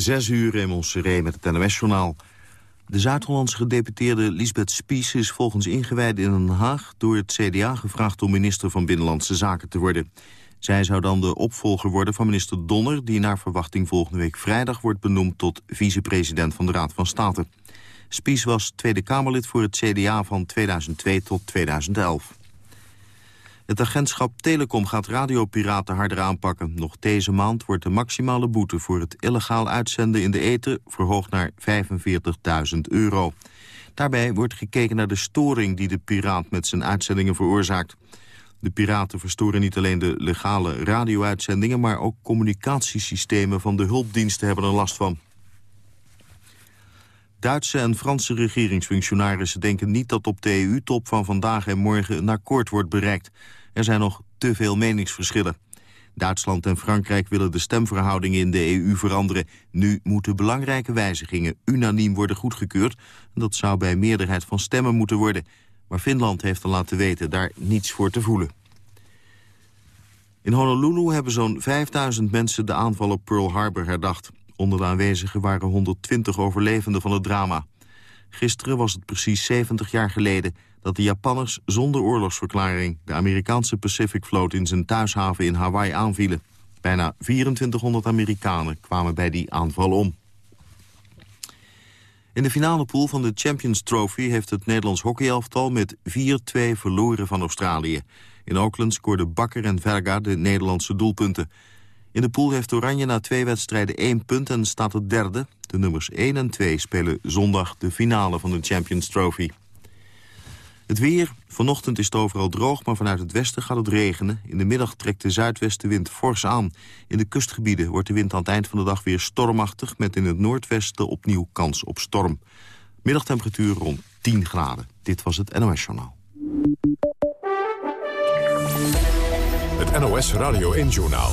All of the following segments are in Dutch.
Zes uur in Montserrat met het NOS-journaal. De Zuid-Hollandse gedeputeerde Lisbeth Spies is volgens ingewijden in Den Haag... door het CDA gevraagd om minister van Binnenlandse Zaken te worden. Zij zou dan de opvolger worden van minister Donner... die naar verwachting volgende week vrijdag wordt benoemd... tot vicepresident van de Raad van State. Spies was Tweede Kamerlid voor het CDA van 2002 tot 2011. Het agentschap Telecom gaat radiopiraten harder aanpakken. Nog deze maand wordt de maximale boete voor het illegaal uitzenden in de eten verhoogd naar 45.000 euro. Daarbij wordt gekeken naar de storing die de piraat met zijn uitzendingen veroorzaakt. De piraten verstoren niet alleen de legale radio-uitzendingen... maar ook communicatiesystemen van de hulpdiensten hebben er last van. Duitse en Franse regeringsfunctionarissen denken niet dat op de EU-top van vandaag en morgen een akkoord wordt bereikt. Er zijn nog te veel meningsverschillen. Duitsland en Frankrijk willen de stemverhoudingen in de EU veranderen. Nu moeten belangrijke wijzigingen unaniem worden goedgekeurd. Dat zou bij meerderheid van stemmen moeten worden. Maar Finland heeft al laten weten daar niets voor te voelen. In Honolulu hebben zo'n 5000 mensen de aanval op Pearl Harbor herdacht. Onder de aanwezigen waren 120 overlevenden van het drama. Gisteren was het precies 70 jaar geleden dat de Japanners zonder oorlogsverklaring... de Amerikaanse Pacific Float in zijn thuishaven in Hawaii aanvielen. Bijna 2400 Amerikanen kwamen bij die aanval om. In de finale pool van de Champions Trophy heeft het Nederlands hockeyelftal met 4-2 verloren van Australië. In Auckland scoorden Bakker en Verga de Nederlandse doelpunten. In de pool heeft Oranje na twee wedstrijden één punt en staat het derde. De nummers 1 en 2 spelen zondag de finale van de Champions Trophy. Het weer. Vanochtend is het overal droog, maar vanuit het westen gaat het regenen. In de middag trekt de zuidwestenwind fors aan. In de kustgebieden wordt de wind aan het eind van de dag weer stormachtig... met in het noordwesten opnieuw kans op storm. Middagtemperatuur rond 10 graden. Dit was het NOS Journaal. Het NOS Radio 1 Journaal.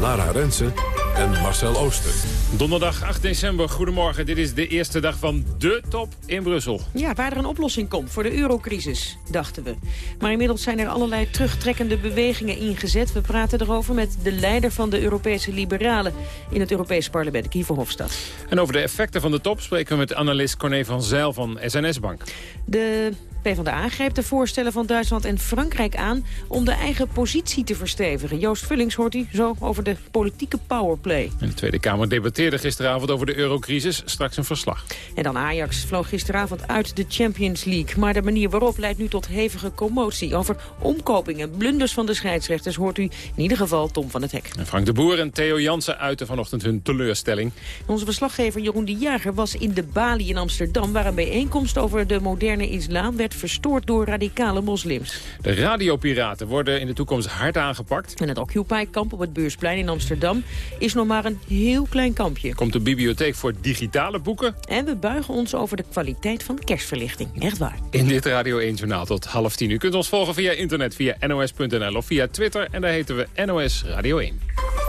Lara Rensen en Marcel Ooster. Donderdag 8 december, goedemorgen. Dit is de eerste dag van de top in Brussel. Ja, waar er een oplossing komt voor de eurocrisis, dachten we. Maar inmiddels zijn er allerlei terugtrekkende bewegingen ingezet. We praten erover met de leider van de Europese Liberalen... in het Europese parlement, Guy Verhofstadt. En over de effecten van de top spreken we met analist Corné van Zijl van SNS Bank. De PvdA grijpt de voorstellen van Duitsland en Frankrijk aan... om de eigen positie te verstevigen. Joost Vullings hoort u zo over de politieke powerplay. En de Tweede Kamer debatteerde gisteravond over de eurocrisis. Straks een verslag. En dan Ajax vloog gisteravond uit de Champions League. Maar de manier waarop leidt nu tot hevige commotie. Over omkopingen, blunders van de scheidsrechters... hoort u in ieder geval Tom van het Hek. En Frank de Boer en Theo Jansen uiten vanochtend hun teleurstelling. Onze verslaggever Jeroen de Jager was in de Bali in Amsterdam... waar een bijeenkomst over de moderne islam werd verstoord door radicale moslims. De radiopiraten worden in de toekomst hard aangepakt. En het Occupy-kamp op het Beursplein in Amsterdam is nog maar een heel klein kampje. Komt de bibliotheek voor digitale boeken. En we buigen ons over de kwaliteit van kerstverlichting. Echt waar. In dit Radio 1 Journaal tot half tien. U kunt ons volgen via internet, via nos.nl of via Twitter. En daar heten we NOS Radio 1.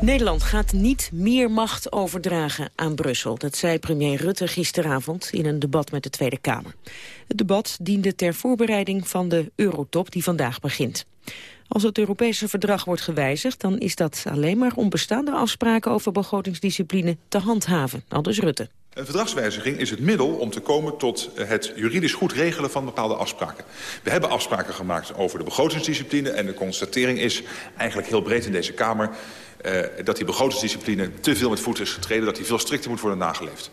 Nederland gaat niet meer macht overdragen aan Brussel. Dat zei premier Rutte gisteravond in een debat met de Tweede Kamer. Het debat diende ter voorbereiding van de eurotop die vandaag begint. Als het Europese verdrag wordt gewijzigd... dan is dat alleen maar om bestaande afspraken over begrotingsdiscipline te handhaven, aldus Rutte. Een verdragswijziging is het middel om te komen tot het juridisch goed regelen van bepaalde afspraken. We hebben afspraken gemaakt over de begrotingsdiscipline... en de constatering is eigenlijk heel breed in deze Kamer... Uh, dat die begrotingsdiscipline te veel met voeten is getreden... dat die veel strikter moet worden nageleefd.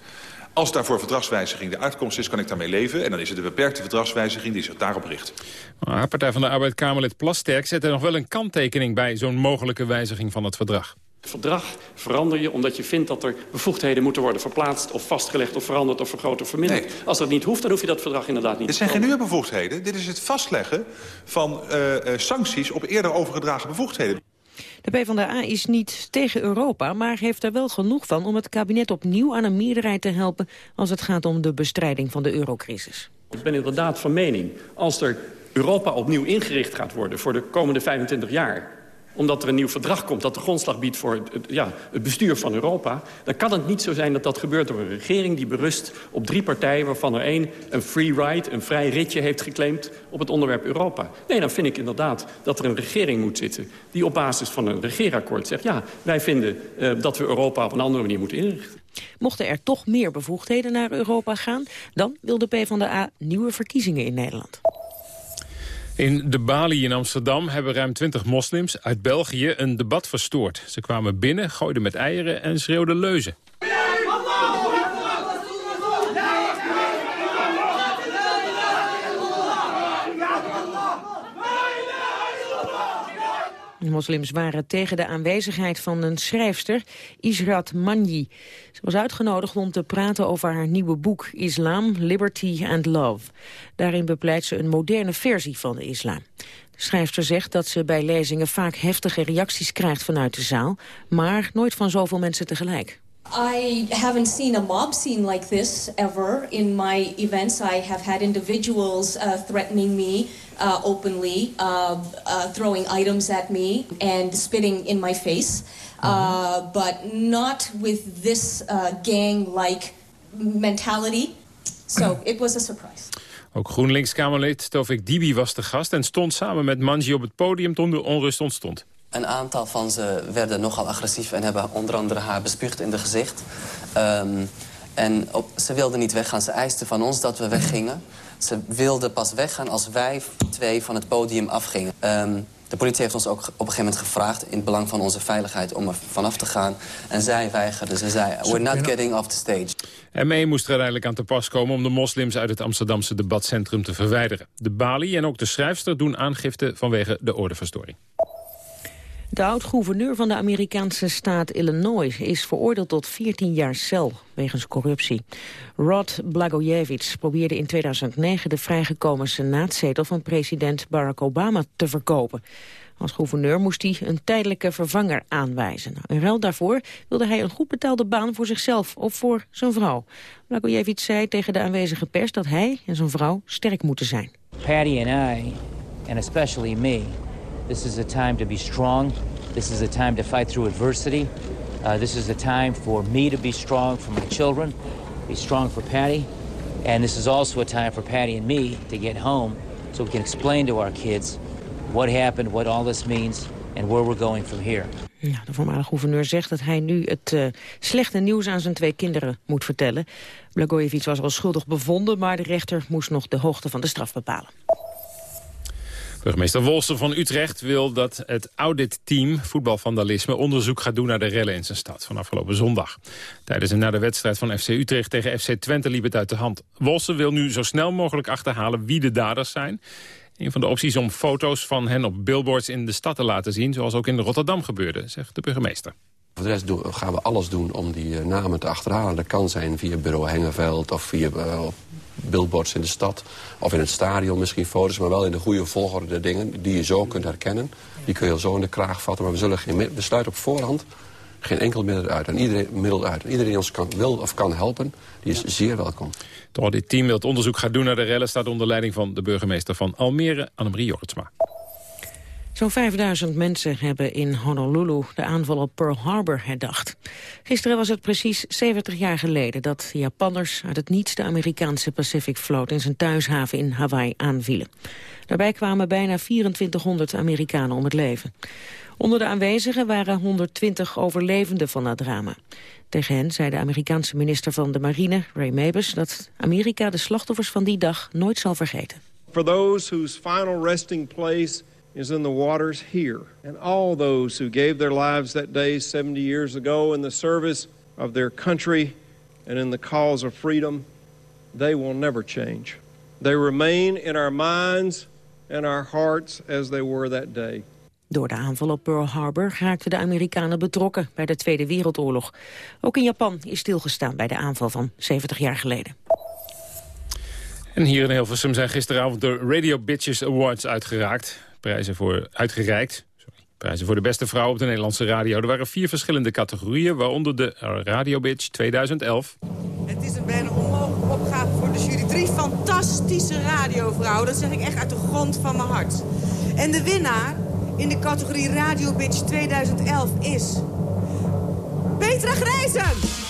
Als daarvoor verdragswijziging de uitkomst is, kan ik daarmee leven. En dan is het een beperkte verdragswijziging die zich daarop richt. Maar Partij van de Arbeid Kamerlid Plasterk zet er nog wel een kanttekening bij... zo'n mogelijke wijziging van het verdrag. Het verdrag verander je omdat je vindt dat er bevoegdheden moeten worden verplaatst... of vastgelegd of veranderd of vergroot of verminderd. Nee. Als dat niet hoeft, dan hoef je dat verdrag inderdaad niet Dit zijn geen nieuwe bevoegdheden. Dit is het vastleggen van uh, uh, sancties op eerder overgedragen bevoegdheden. De PvdA is niet tegen Europa, maar heeft er wel genoeg van... om het kabinet opnieuw aan een meerderheid te helpen... als het gaat om de bestrijding van de eurocrisis. Ik ben inderdaad van mening, als er Europa opnieuw ingericht gaat worden... voor de komende 25 jaar omdat er een nieuw verdrag komt... dat de grondslag biedt voor het, ja, het bestuur van Europa... dan kan het niet zo zijn dat dat gebeurt door een regering... die berust op drie partijen waarvan er één een free ride... een vrij ritje heeft geclaimd op het onderwerp Europa. Nee, dan vind ik inderdaad dat er een regering moet zitten... die op basis van een regeerakkoord zegt... ja, wij vinden uh, dat we Europa op een andere manier moeten inrichten. Mochten er toch meer bevoegdheden naar Europa gaan... dan wil de PvdA nieuwe verkiezingen in Nederland. In de Bali in Amsterdam hebben ruim 20 moslims uit België een debat verstoord. Ze kwamen binnen, gooiden met eieren en schreeuwden leuzen. De moslims waren tegen de aanwezigheid van een schrijfster, Israt Manji. Ze was uitgenodigd om te praten over haar nieuwe boek Islam, Liberty and Love. Daarin bepleit ze een moderne versie van de islam. De schrijfster zegt dat ze bij lezingen vaak heftige reacties krijgt vanuit de zaal, maar nooit van zoveel mensen tegelijk. I haven't seen a mob scene like this ever. In my events, I have had individuals uh, threatening me uh, openly, uh, uh throwing items at me and spitting in my face. Mhm. but not with this uh, gang-like mentality. So it was a surprise. Ook GroenLinks-Kamerlid Tovik Dibi was de gast... en stond samen met Manji op het podium toen de onrust ontstond. Een aantal van ze werden nogal agressief en hebben onder andere haar bespuugd in de gezicht. Um, en op, ze wilden niet weggaan. Ze eisten van ons dat we weggingen. Ze wilden pas weggaan als wij twee van het podium afgingen. Um, de politie heeft ons ook op een gegeven moment gevraagd... in het belang van onze veiligheid om er vanaf te gaan. En zij weigerden. Ze zei, we're not getting off the stage. ME moest er uiteindelijk aan te pas komen... om de moslims uit het Amsterdamse debatcentrum te verwijderen. De Bali en ook de schrijfster doen aangifte vanwege de ordeverstoring. De oud-gouverneur van de Amerikaanse staat Illinois is veroordeeld tot 14 jaar cel wegens corruptie. Rod Blagojevich probeerde in 2009 de vrijgekomen senaatzetel van president Barack Obama te verkopen. Als gouverneur moest hij een tijdelijke vervanger aanwijzen. In ruil daarvoor wilde hij een goed betaalde baan voor zichzelf of voor zijn vrouw. Blagojevich zei tegen de aanwezige pers dat hij en zijn vrouw sterk moeten zijn. Patty and I, and especially me, This is a time to be strong. This is a time to fight through adversity. Uh, this is a time for me to be strong for my children, be strong for Patty. And this is also a time for Patty and me to get home so we can explain to our kids what happened, what all this means, and where we're going from here. Ja, de voormalige gouverneur zegt dat hij nu het uh, slechte nieuws aan zijn twee kinderen moet vertellen. Blagojevich was al schuldig bevonden, maar de rechter moest nog de hoogte van de straf bepalen. Burgemeester Wolsen van Utrecht wil dat het auditteam voetbalvandalisme onderzoek gaat doen naar de rellen in zijn stad van afgelopen zondag. Tijdens en na de wedstrijd van FC Utrecht tegen FC Twente liep het uit de hand. Wolsen wil nu zo snel mogelijk achterhalen wie de daders zijn. Een van de opties om foto's van hen op billboards in de stad te laten zien, zoals ook in Rotterdam gebeurde, zegt de burgemeester. Voor de rest gaan we alles doen om die eh, namen te achterhalen. Dat kan zijn via bureau Hengeveld of via uh, billboards in de stad. Of in het stadion misschien foto's, maar wel in de goede volgorde dingen... die je zo kunt herkennen. Die kun je zo in de kraag vatten. Maar we zullen geen besluit op voorhand geen enkel middel uit. En iedereen, middel uit. En iedereen die ons kan, wil of kan helpen, die is zeer welkom. Het dit team dat onderzoek gaat doen naar de rellen... staat onder leiding van de burgemeester van Almere, Annemarie Jorritsma. Zo'n 5000 mensen hebben in Honolulu de aanval op Pearl Harbor herdacht. Gisteren was het precies 70 jaar geleden dat de Japanners uit het niets de Amerikaanse Pacific Float in zijn thuishaven in Hawaii aanvielen. Daarbij kwamen bijna 2400 Amerikanen om het leven. Onder de aanwezigen waren 120 overlevenden van dat drama. Tegen hen zei de Amerikaanse minister van de Marine, Ray Mabus, dat Amerika de slachtoffers van die dag nooit zal vergeten. For those whose final resting place is in the waters here. And all those who gave their lives that day 70 years ago in the service of their country and in the cause of freedom, they will never change. They remain in our minds and our hearts as they were that day. Door de aanval op Pearl Harbor raakten de Amerikanen betrokken bij de Tweede Wereldoorlog. Ook in Japan is stilgestaan bij de aanval van 70 jaar geleden. En hier in Hilversum zijn gisteravond de Radio Bitches Awards uitgeraakt prijzen voor uitgereikt. Sorry, prijzen voor de beste vrouw op de Nederlandse radio. Er waren vier verschillende categorieën, waaronder de Radio Bitch 2011. Het is een bijna onmogelijke opgave voor de jury. Drie fantastische radiovrouwen, dat zeg ik echt uit de grond van mijn hart. En de winnaar in de categorie Radio Bitch 2011 is... Petra Grijzen!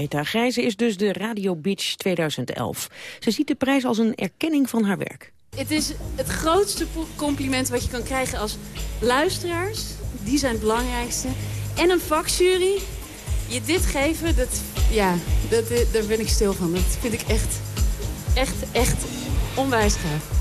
Petra Grijzen is dus de Radio Bitch 2011. Ze ziet de prijs als een erkenning van haar werk. Het is het grootste compliment wat je kan krijgen als luisteraars. Die zijn het belangrijkste. En een vakjury. Je dit geven, dat, ja, dat, daar ben ik stil van. Dat vind ik echt, echt, echt onwijs gaaf.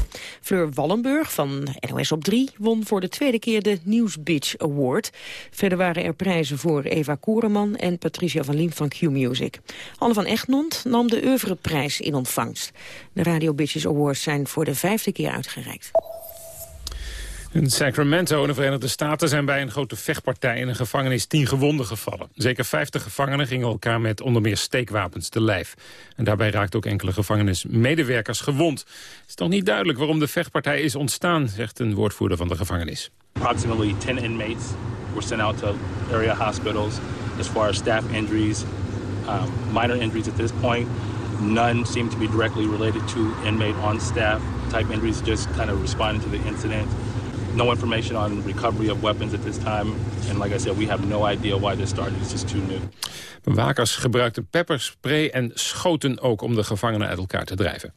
Fleur Wallenburg van NOS op 3 won voor de tweede keer de Newsbitch Award. Verder waren er prijzen voor Eva Koreman en Patricia van Liem van Q-Music. Anne van Egmond nam de oeuvreprijs in ontvangst. De Radio Bitches Awards zijn voor de vijfde keer uitgereikt. In Sacramento in de Verenigde Staten zijn bij een grote vechtpartij in een gevangenis tien gewonden gevallen. Zeker 50 gevangenen gingen elkaar met onder meer steekwapens te lijf. En daarbij raakten ook enkele gevangenismedewerkers gewond. Het is nog niet duidelijk waarom de vechtpartij is ontstaan, zegt een woordvoerder van de gevangenis. Approximately 10 inmates were sent out to area hospitals as far as staff injuries, um, minor injuries at this point. None seem to be directly related to inmate on staff type injuries, just kind of responding to the incident. No information on recovery of weapons at this time. And like I said, we have no idea why this started. It's just too new. Bewakers gebruikten pepperspray en schoten ook om de gevangenen uit elkaar te drijven.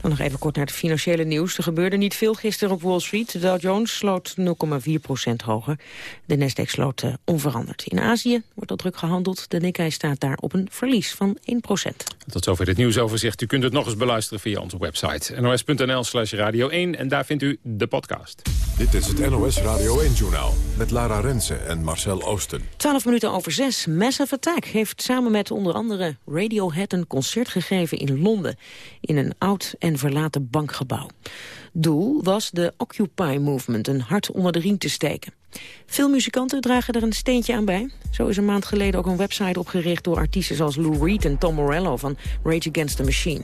Dan nog even kort naar het financiële nieuws. Er gebeurde niet veel gisteren op Wall Street. De Dow Jones sloot 0,4% hoger. De Nasdaq sloot uh, onveranderd. In Azië wordt al druk gehandeld. De Nikkei staat daar op een verlies van 1 Tot zover dit nieuwsoverzicht. U kunt het nog eens beluisteren via onze website. nos.nl slash radio 1. En daar vindt u de podcast. Dit is het NOS Radio 1-journaal. Met Lara Rensen en Marcel Oosten. 12 minuten over 6. Massive Attack heeft samen met onder andere Radiohead... een concert gegeven in Londen. In een oud en verlaten bankgebouw. Doel was de Occupy Movement een hart onder de riem te steken. Veel muzikanten dragen er een steentje aan bij. Zo is een maand geleden ook een website opgericht door artiesten zoals Lou Reed en Tom Morello van Rage Against the Machine.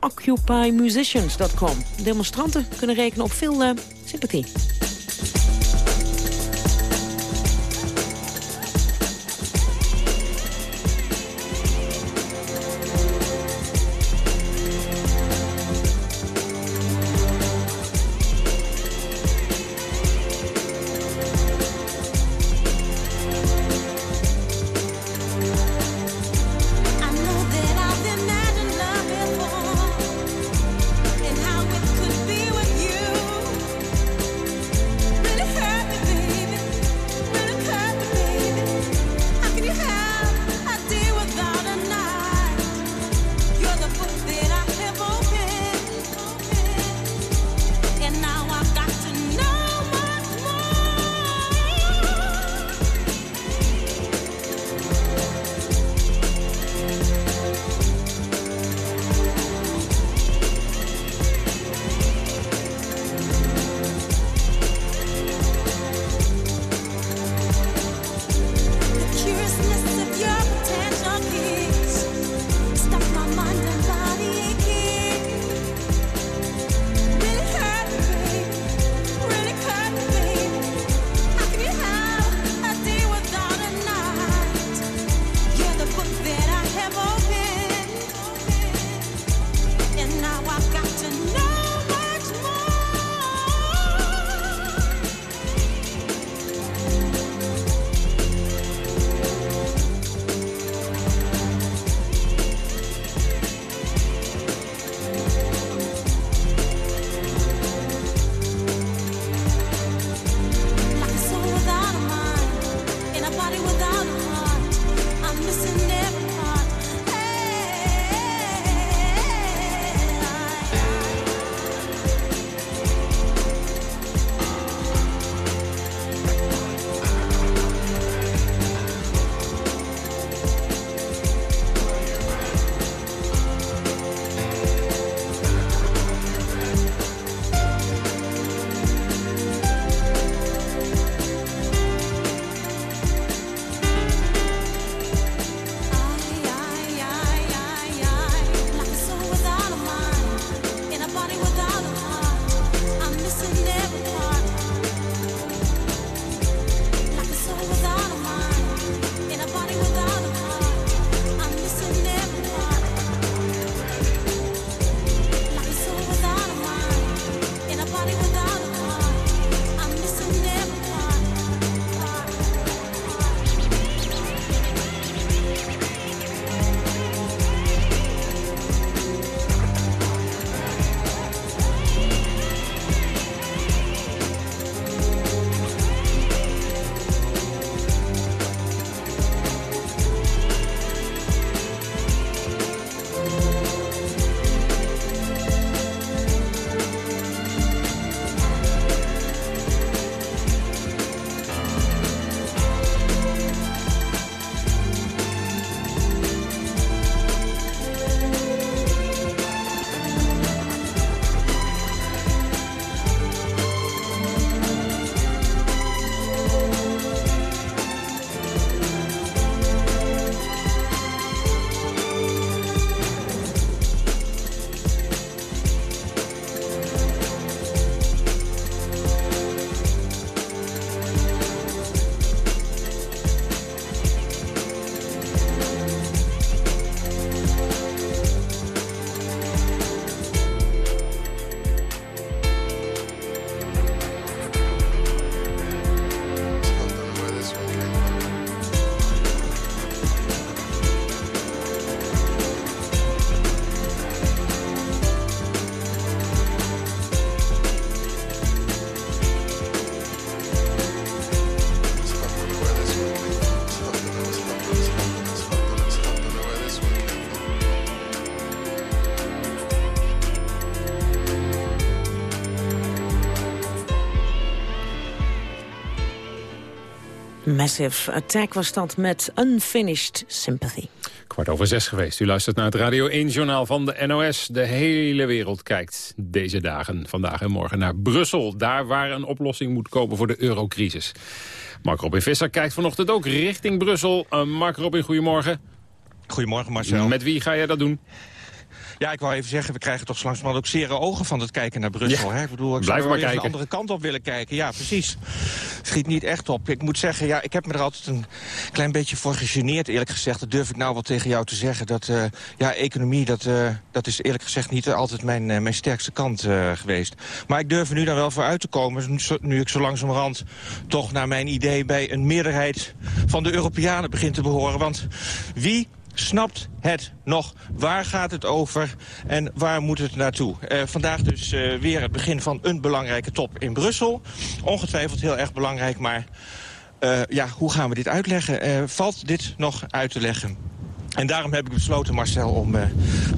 OccupyMusicians.com. Demonstranten kunnen rekenen op veel uh, sympathie. Massive Attack was dat met Unfinished Sympathy. Kwart over zes geweest. U luistert naar het Radio 1-journaal van de NOS. De hele wereld kijkt deze dagen, vandaag en morgen, naar Brussel. Daar waar een oplossing moet komen voor de eurocrisis. Mark Robin Visser kijkt vanochtend ook richting Brussel. Uh, Mark Robin, goedemorgen. Goedemorgen Marcel. Met wie ga jij dat doen? Ja, ik wou even zeggen, we krijgen toch langzamerhand ook zere ogen van het kijken naar Brussel. Hè? Ik bedoel, ik Blijf zou maar kijken. de andere kant op willen kijken. Ja, precies. Schiet niet echt op. Ik moet zeggen, ja, ik heb me er altijd een klein beetje voor gegeneerd, eerlijk gezegd. Dat durf ik nou wel tegen jou te zeggen. Dat, eh, ja, economie, dat, eh, dat is eerlijk gezegd niet altijd mijn, eh, mijn sterkste kant geweest. Maar ik durf er nu dan wel voor uit te komen, nu ik zo langzamerhand toch naar mijn idee bij een meerderheid van de Europeanen begin te behoren. Want wie snapt het nog? Waar gaat het over en waar moet het naartoe? Eh, vandaag dus eh, weer het begin van een belangrijke top in Brussel. Ongetwijfeld heel erg belangrijk, maar eh, ja, hoe gaan we dit uitleggen? Valt dit nog uit te leggen? En daarom heb ik besloten, Marcel, om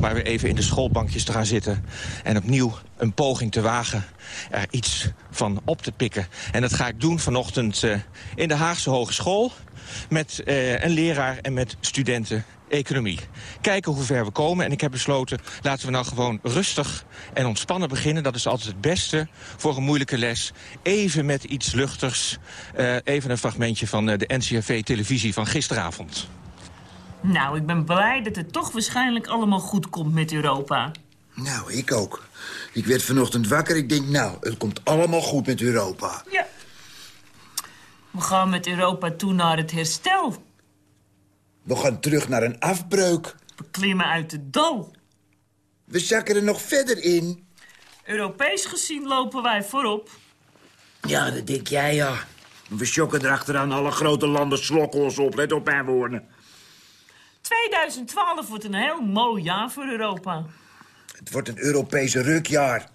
maar weer even in de schoolbankjes te gaan zitten... en opnieuw een poging te wagen er iets van op te pikken. En dat ga ik doen vanochtend in de Haagse Hogeschool... met een leraar en met studenten economie. Kijken hoe ver we komen. En ik heb besloten, laten we nou gewoon rustig en ontspannen beginnen. Dat is altijd het beste voor een moeilijke les. Even met iets luchtigs. Eh, even een fragmentje van eh, de NCRV-televisie van gisteravond. Nou, ik ben blij dat het toch waarschijnlijk allemaal goed komt met Europa. Nou, ik ook. Ik werd vanochtend wakker. Ik denk, nou, het komt allemaal goed met Europa. Ja. We gaan met Europa toe naar het herstel. We gaan terug naar een afbreuk. We klimmen uit het dal. We zakken er nog verder in. Europees gezien lopen wij voorop. Ja, dat denk jij, ja. We shocken erachteraan alle grote landen slokken ons op. Let op mijn woorden. 2012 wordt een heel mooi jaar voor Europa. Het wordt een Europese rukjaar.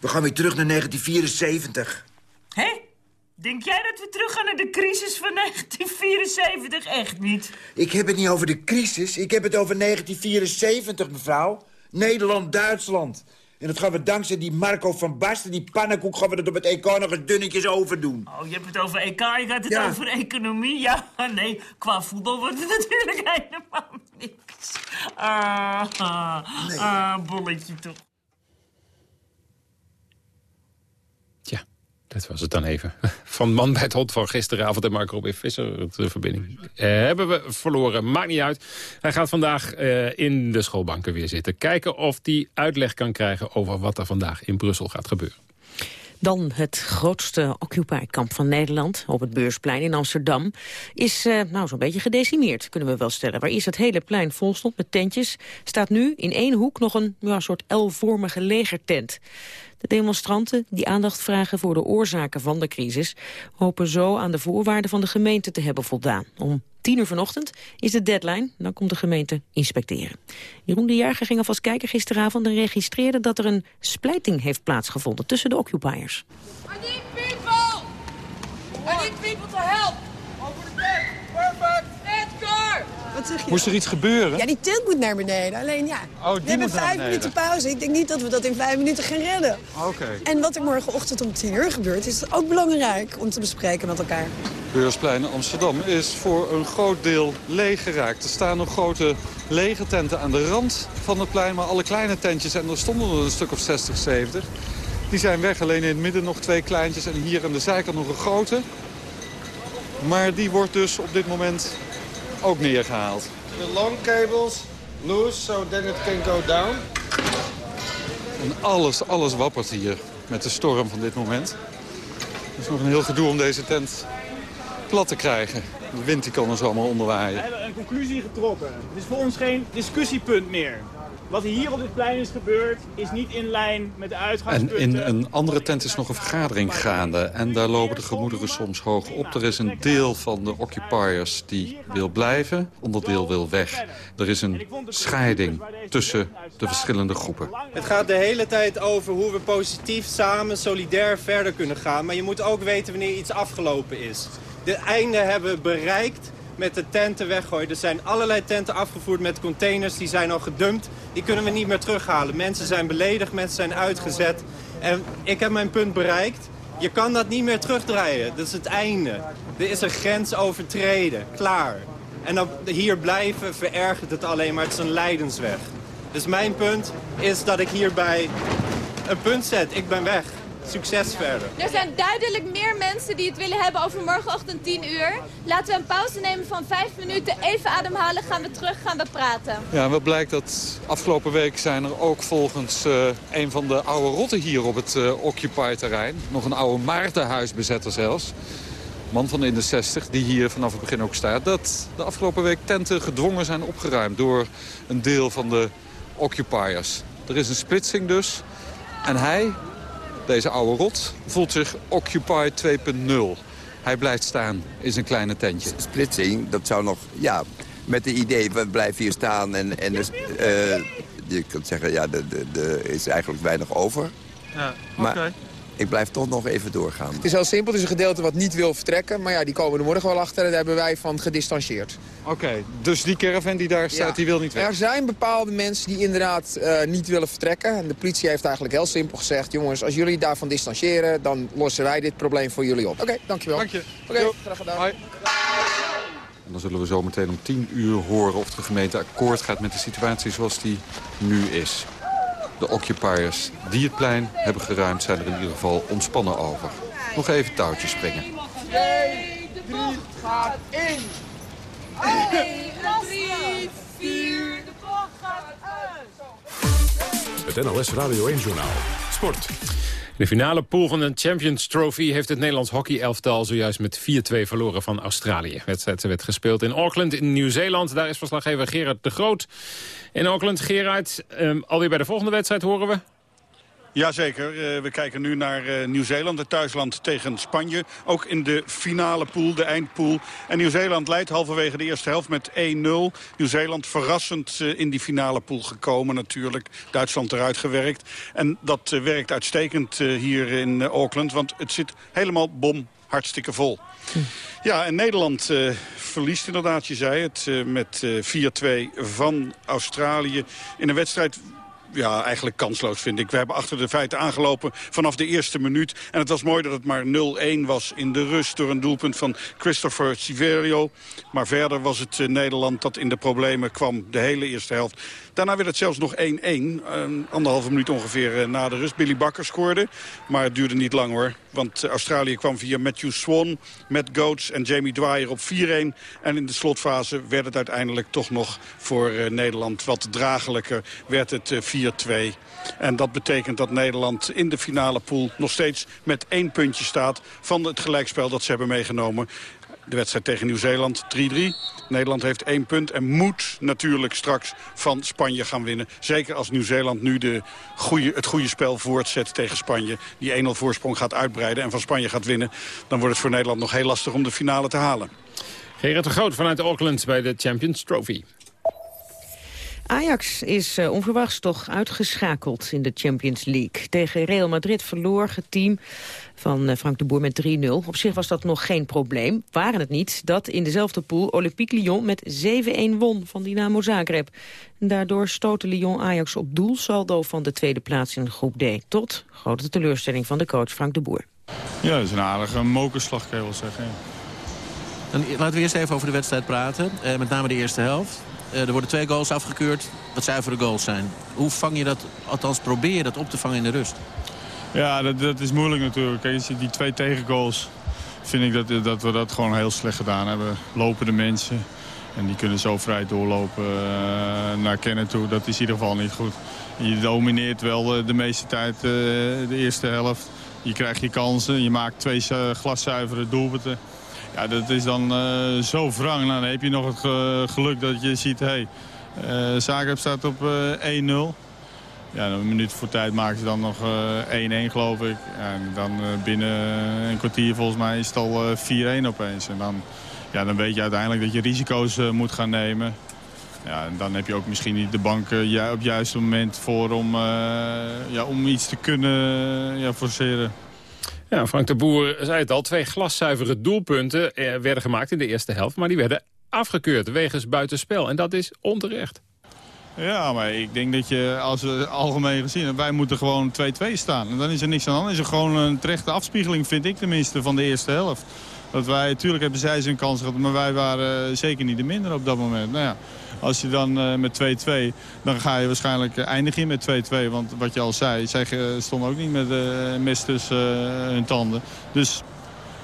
We gaan weer terug naar 1974. Hé? Denk jij dat we terug gaan naar de crisis van 1974? Echt niet. Ik heb het niet over de crisis. Ik heb het over 1974, mevrouw. Nederland-Duitsland. En dat gaan we dankzij die Marco van Basten, die pannenkoek... gaan we dat op het EK nog eens dunnetjes overdoen. Oh, je hebt het over EK, je gaat het Ja. over economie. Ja, nee, qua voetbal wordt het natuurlijk helemaal niks. Ah, ah, ah, bolletje toch. Dat was het dan even. Van man bij het hond van gisteravond en Mark Robin Visser. De verbinding eh, hebben we verloren. Maakt niet uit. Hij gaat vandaag eh, in de schoolbanken weer zitten. Kijken of hij uitleg kan krijgen over wat er vandaag in Brussel gaat gebeuren. Dan het grootste Occupy-kamp van Nederland op het Beursplein in Amsterdam is eh, nou zo'n beetje gedecimeerd, kunnen we wel stellen. Waar eerst het hele plein vol stond met tentjes, staat nu in één hoek nog een soort L-vormige legertent. De demonstranten die aandacht vragen voor de oorzaken van de crisis... hopen zo aan de voorwaarden van de gemeente te hebben voldaan. Om tien uur vanochtend is de deadline, dan komt de gemeente inspecteren. Jeroen de Jager ging alvast kijken gisteravond en registreerde... dat er een splijting heeft plaatsgevonden tussen de occupiers. I need people! I need people to help! Over de tent! Perfect! Edgar! Wat zeg je? Moest er iets gebeuren? Ja, die tent moet naar beneden. Alleen ja, Oh, die we hebben vijf minuten pauze. Ik denk niet dat we dat in vijf minuten gaan redden. Oké. En wat er morgenochtend om tien uur gebeurt, is ook belangrijk om te bespreken met elkaar. Beursplein in Amsterdam is voor een groot deel leeg geraakt. Er staan nog grote lege tenten aan de rand van het plein. Maar alle kleine tentjes, en er stonden er een stuk of 60, 70... die zijn weg. Alleen in het midden nog twee kleintjes en hier aan de zijkant nog een grote. Maar die wordt dus op dit moment ook neergehaald. The long cables loose so then it can go down. En alles, alles wappert hier met de storm van dit moment. Het is nog een heel gedoe om deze tent plat te krijgen. De wind die kan ons allemaal We onderwaaien. hebben een conclusie getrokken. Het is voor ons geen discussiepunt meer. Wat hier op dit plein is gebeurd, is niet in lijn met de En uitgangspunten. in een andere tent is nog een vergadering gaande. En daar lopen de gemoederen soms hoog op. Er is een deel van de occupiers die wil blijven, onderdeel wil weg. Er is een scheiding tussen de verschillende groepen. Het gaat de hele tijd over hoe we positief samen, solidair verder kunnen gaan. Maar je moet ook weten wanneer iets afgelopen is. De einde hebben we bereikt met de tenten weggooien. Er zijn allerlei tenten afgevoerd met containers. Die zijn al gedumpt. Die kunnen we niet meer terughalen. Mensen zijn beledigd, mensen zijn uitgezet. En ik heb mijn punt bereikt. Je kan dat niet meer terugdraaien. Dat is het einde. Er is een grens overtreden. Klaar. En dan hier blijven verergert het alleen maar. Het is een leidensweg. Dus mijn punt is dat ik hierbij een punt zet. Ik ben weg. Succes verder. Er zijn duidelijk meer mensen die het willen hebben over morgenochtend 10 uur. Laten we een pauze nemen van 5 minuten. Even ademhalen, gaan we terug, gaan we praten. Ja, wat blijkt dat afgelopen week zijn er ook volgens uh, een van de oude rotten hier op het uh, Occupy-terrein... nog een oude Maartenhuisbezetter zelfs man van in de 60, die hier vanaf het begin ook staat... dat de afgelopen week tenten gedwongen zijn opgeruimd door een deel van de occupiers. Er is een splitsing dus. En hij, deze oude rot, voelt zich Occupy 2.0. Hij blijft staan in zijn kleine tentje. Splitsing, dat zou nog, ja, met de idee, we blijven hier staan en... en dus, uh, je kunt zeggen, ja, er is eigenlijk weinig over. Ja, oké ik blijf toch nog even doorgaan. Het is heel simpel, het is een gedeelte wat niet wil vertrekken. Maar ja, die komen er morgen wel achter en daar hebben wij van gedistanceerd. Oké, dus die caravan die daar staat, die wil niet weg? Er zijn bepaalde mensen die inderdaad uh, niet willen vertrekken. En de politie heeft eigenlijk heel simpel gezegd... jongens, als jullie daarvan distancieren, dan lossen wij dit probleem voor jullie op. Oké, dankjewel. Dank je. Oké, okay, graag gedaan. En dan zullen we zo meteen om 10 uur horen of de gemeente akkoord gaat met de situatie zoals die nu is. De occupiers die het plein hebben geruimd zijn er in ieder geval ontspannen over. Nog even touwtjes springen. 2, de bocht gaat in. 1, 3, 4, de bocht gaat uit. Het NOS Radio 1 Journaal. Sport. De finale pool van de Champions Trophy heeft het Nederlands hockey-elftal zojuist met 4-2 verloren van Australië. Wedstrijd werd gespeeld in Auckland in Nieuw-Zeeland. Daar is verslaggever Gerard de Groot in Auckland. Gerard, um, alweer bij de volgende wedstrijd horen we. Jazeker, uh, we kijken nu naar uh, Nieuw-Zeeland, het thuisland tegen Spanje. Ook in de finale pool, de eindpool. En Nieuw-Zeeland leidt halverwege de eerste helft met 1-0. Nieuw-Zeeland verrassend uh, in die finale pool gekomen natuurlijk. Duitsland eruit gewerkt. En dat werkt uitstekend hier in Auckland, want het zit helemaal bom hartstikke vol. Ja, en Nederland verliest inderdaad, je zei het, met uh, 4-2 van Australië. In een wedstrijd ja, eigenlijk kansloos vind ik. We hebben achter de feiten aangelopen vanaf de eerste minuut. En het was mooi dat het maar 0-1 was in de rust... door een doelpunt van Christopher Siverio. Maar verder was het uh, Nederland dat in de problemen kwam de hele eerste helft. Daarna werd het zelfs nog 1-1. Een anderhalve minuut ongeveer uh, na de rust. Billy Bakker scoorde, maar het duurde niet lang hoor. Want uh, Australië kwam via Matthew Swan, Matt Goats en Jamie Dwyer op 4-1. En in de slotfase werd het uiteindelijk toch nog voor Nederland wat dragelijker. Werd het 4 4-2. En dat betekent dat Nederland in de finale pool nog steeds met één puntje staat... van het gelijkspel dat ze hebben meegenomen. De wedstrijd tegen Nieuw-Zeeland 3-3. Nederland heeft één punt en moet natuurlijk straks van Spanje gaan winnen. Zeker als Nieuw-Zeeland nu de goede, het goede spel voortzet tegen Spanje. Die 1-0 voorsprong gaat uitbreiden en van Spanje gaat winnen. Dan wordt het voor Nederland nog heel lastig om de finale te halen. Gerard de Groot vanuit Auckland bij de Champions Trophy. Ajax is uh, onverwachts toch uitgeschakeld in de Champions League. Tegen Real Madrid verloor het team van uh, Frank de Boer met 3-0. Op zich was dat nog geen probleem. Waren het niet dat in dezelfde pool Olympique Lyon met 7-1 won van Dynamo Zagreb. daardoor stootte Lyon Ajax op doelsaldo van de tweede plaats in groep D. Tot grote teleurstelling van de coach Frank de Boer. Ja, dat is een aardige mokerslag, kan je wel zeggen. Dan, laten we eerst even over de wedstrijd praten. Uh, met name de eerste helft. Eh, er worden twee goals afgekeurd, wat zuivere goals zijn. Hoe vang je dat, althans probeer je dat op te vangen in de rust? Ja, dat, dat is moeilijk natuurlijk. Kijk, die twee tegengoals vind ik dat, dat we dat gewoon heel slecht gedaan hebben. Lopende mensen. En die kunnen zo vrij doorlopen uh, naar Kennen toe. Dat is in ieder geval niet goed. Je domineert wel de meeste tijd uh, de eerste helft. Je krijgt je kansen. Je maakt twee glaszuivere doelpunten. Ja, dat is dan uh, zo wrang. Nou, dan heb je nog het geluk dat je ziet... Hey, uh, Zagreb staat op 1-0. Uh, ja, een minuut voor tijd maken ze dan nog 1-1 geloof ik. En dan binnen een kwartier volgens mij is het al 4-1 opeens. En dan, ja, dan weet je uiteindelijk dat je risico's moet gaan nemen. Ja, en dan heb je ook misschien niet de bank op het juiste moment voor om, ja, om iets te kunnen ja, forceren. Ja, Frank de Boer zei het al. Twee glaszuivere doelpunten eh, werden gemaakt in de eerste helft. Maar die werden afgekeurd wegens buitenspel. En dat is onterecht. Ja, maar ik denk dat je, als we algemeen gezien, wij moeten gewoon 2-2 staan. En dan is er niks aan de is er gewoon een terechte afspiegeling, vind ik tenminste, van de eerste helft. Dat wij, natuurlijk hebben zij zijn kans gehad, maar wij waren uh, zeker niet de minder op dat moment. Nou ja, als je dan uh, met 2-2, dan ga je waarschijnlijk eindigen met 2-2. Want wat je al zei, zij stonden ook niet met uh, mes tussen hun tanden. Dus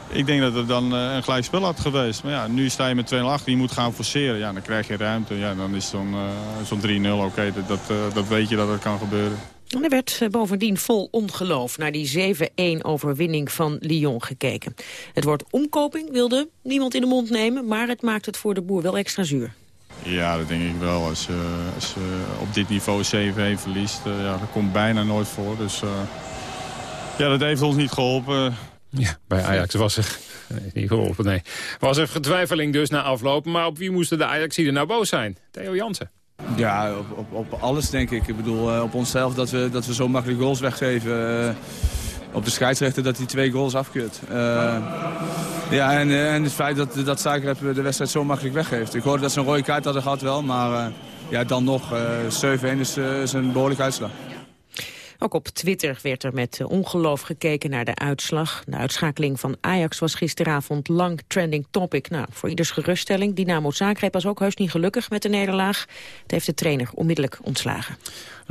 ik denk dat het dan een gelijk spel had geweest. Maar ja, nu sta je met 2-0 achter. Je moet gaan forceren. Ja, dan krijg je ruimte. Ja, dan is zo'n uh, zo 3-0 oké. Dat, dat, dat weet je dat het kan gebeuren. En er werd bovendien vol ongeloof naar die 7-1 overwinning van Lyon gekeken. Het woord omkoping wilde niemand in de mond nemen... maar het maakt het voor de boer wel extra zuur. Ja, dat denk ik wel. Als je, als je op dit niveau 7-1 verliest, ja, dat komt bijna nooit voor. Dus ja, dat heeft ons niet geholpen. Ja, bij Ajax was er niet geholpen, nee. Was er getwijfeling dus na aflopen, maar op wie moesten de Ajaxiden nou boos zijn? Theo Jansen. Ja, op, op, op, alles denk ik. Ik bedoel, op onszelf dat we, dat we zo makkelijk goals weggeven. Op de scheidsrechter dat hij twee goals afkeurt. Uh, ja, en, en het feit dat, dat Zagreb de wedstrijd zo makkelijk weggeeft. Ik hoorde dat ze een rode kaart hadden gehad wel, maar ja, dan nog. 7-1 is, is een behoorlijke uitslag. Ook op Twitter werd er met ongeloof gekeken naar de uitslag. De uitschakeling van Ajax was gisteravond lang trending topic. Nou, voor ieders geruststelling, Dynamo Zagreb was ook heus niet gelukkig met de nederlaag. Het heeft de trainer onmiddellijk ontslagen.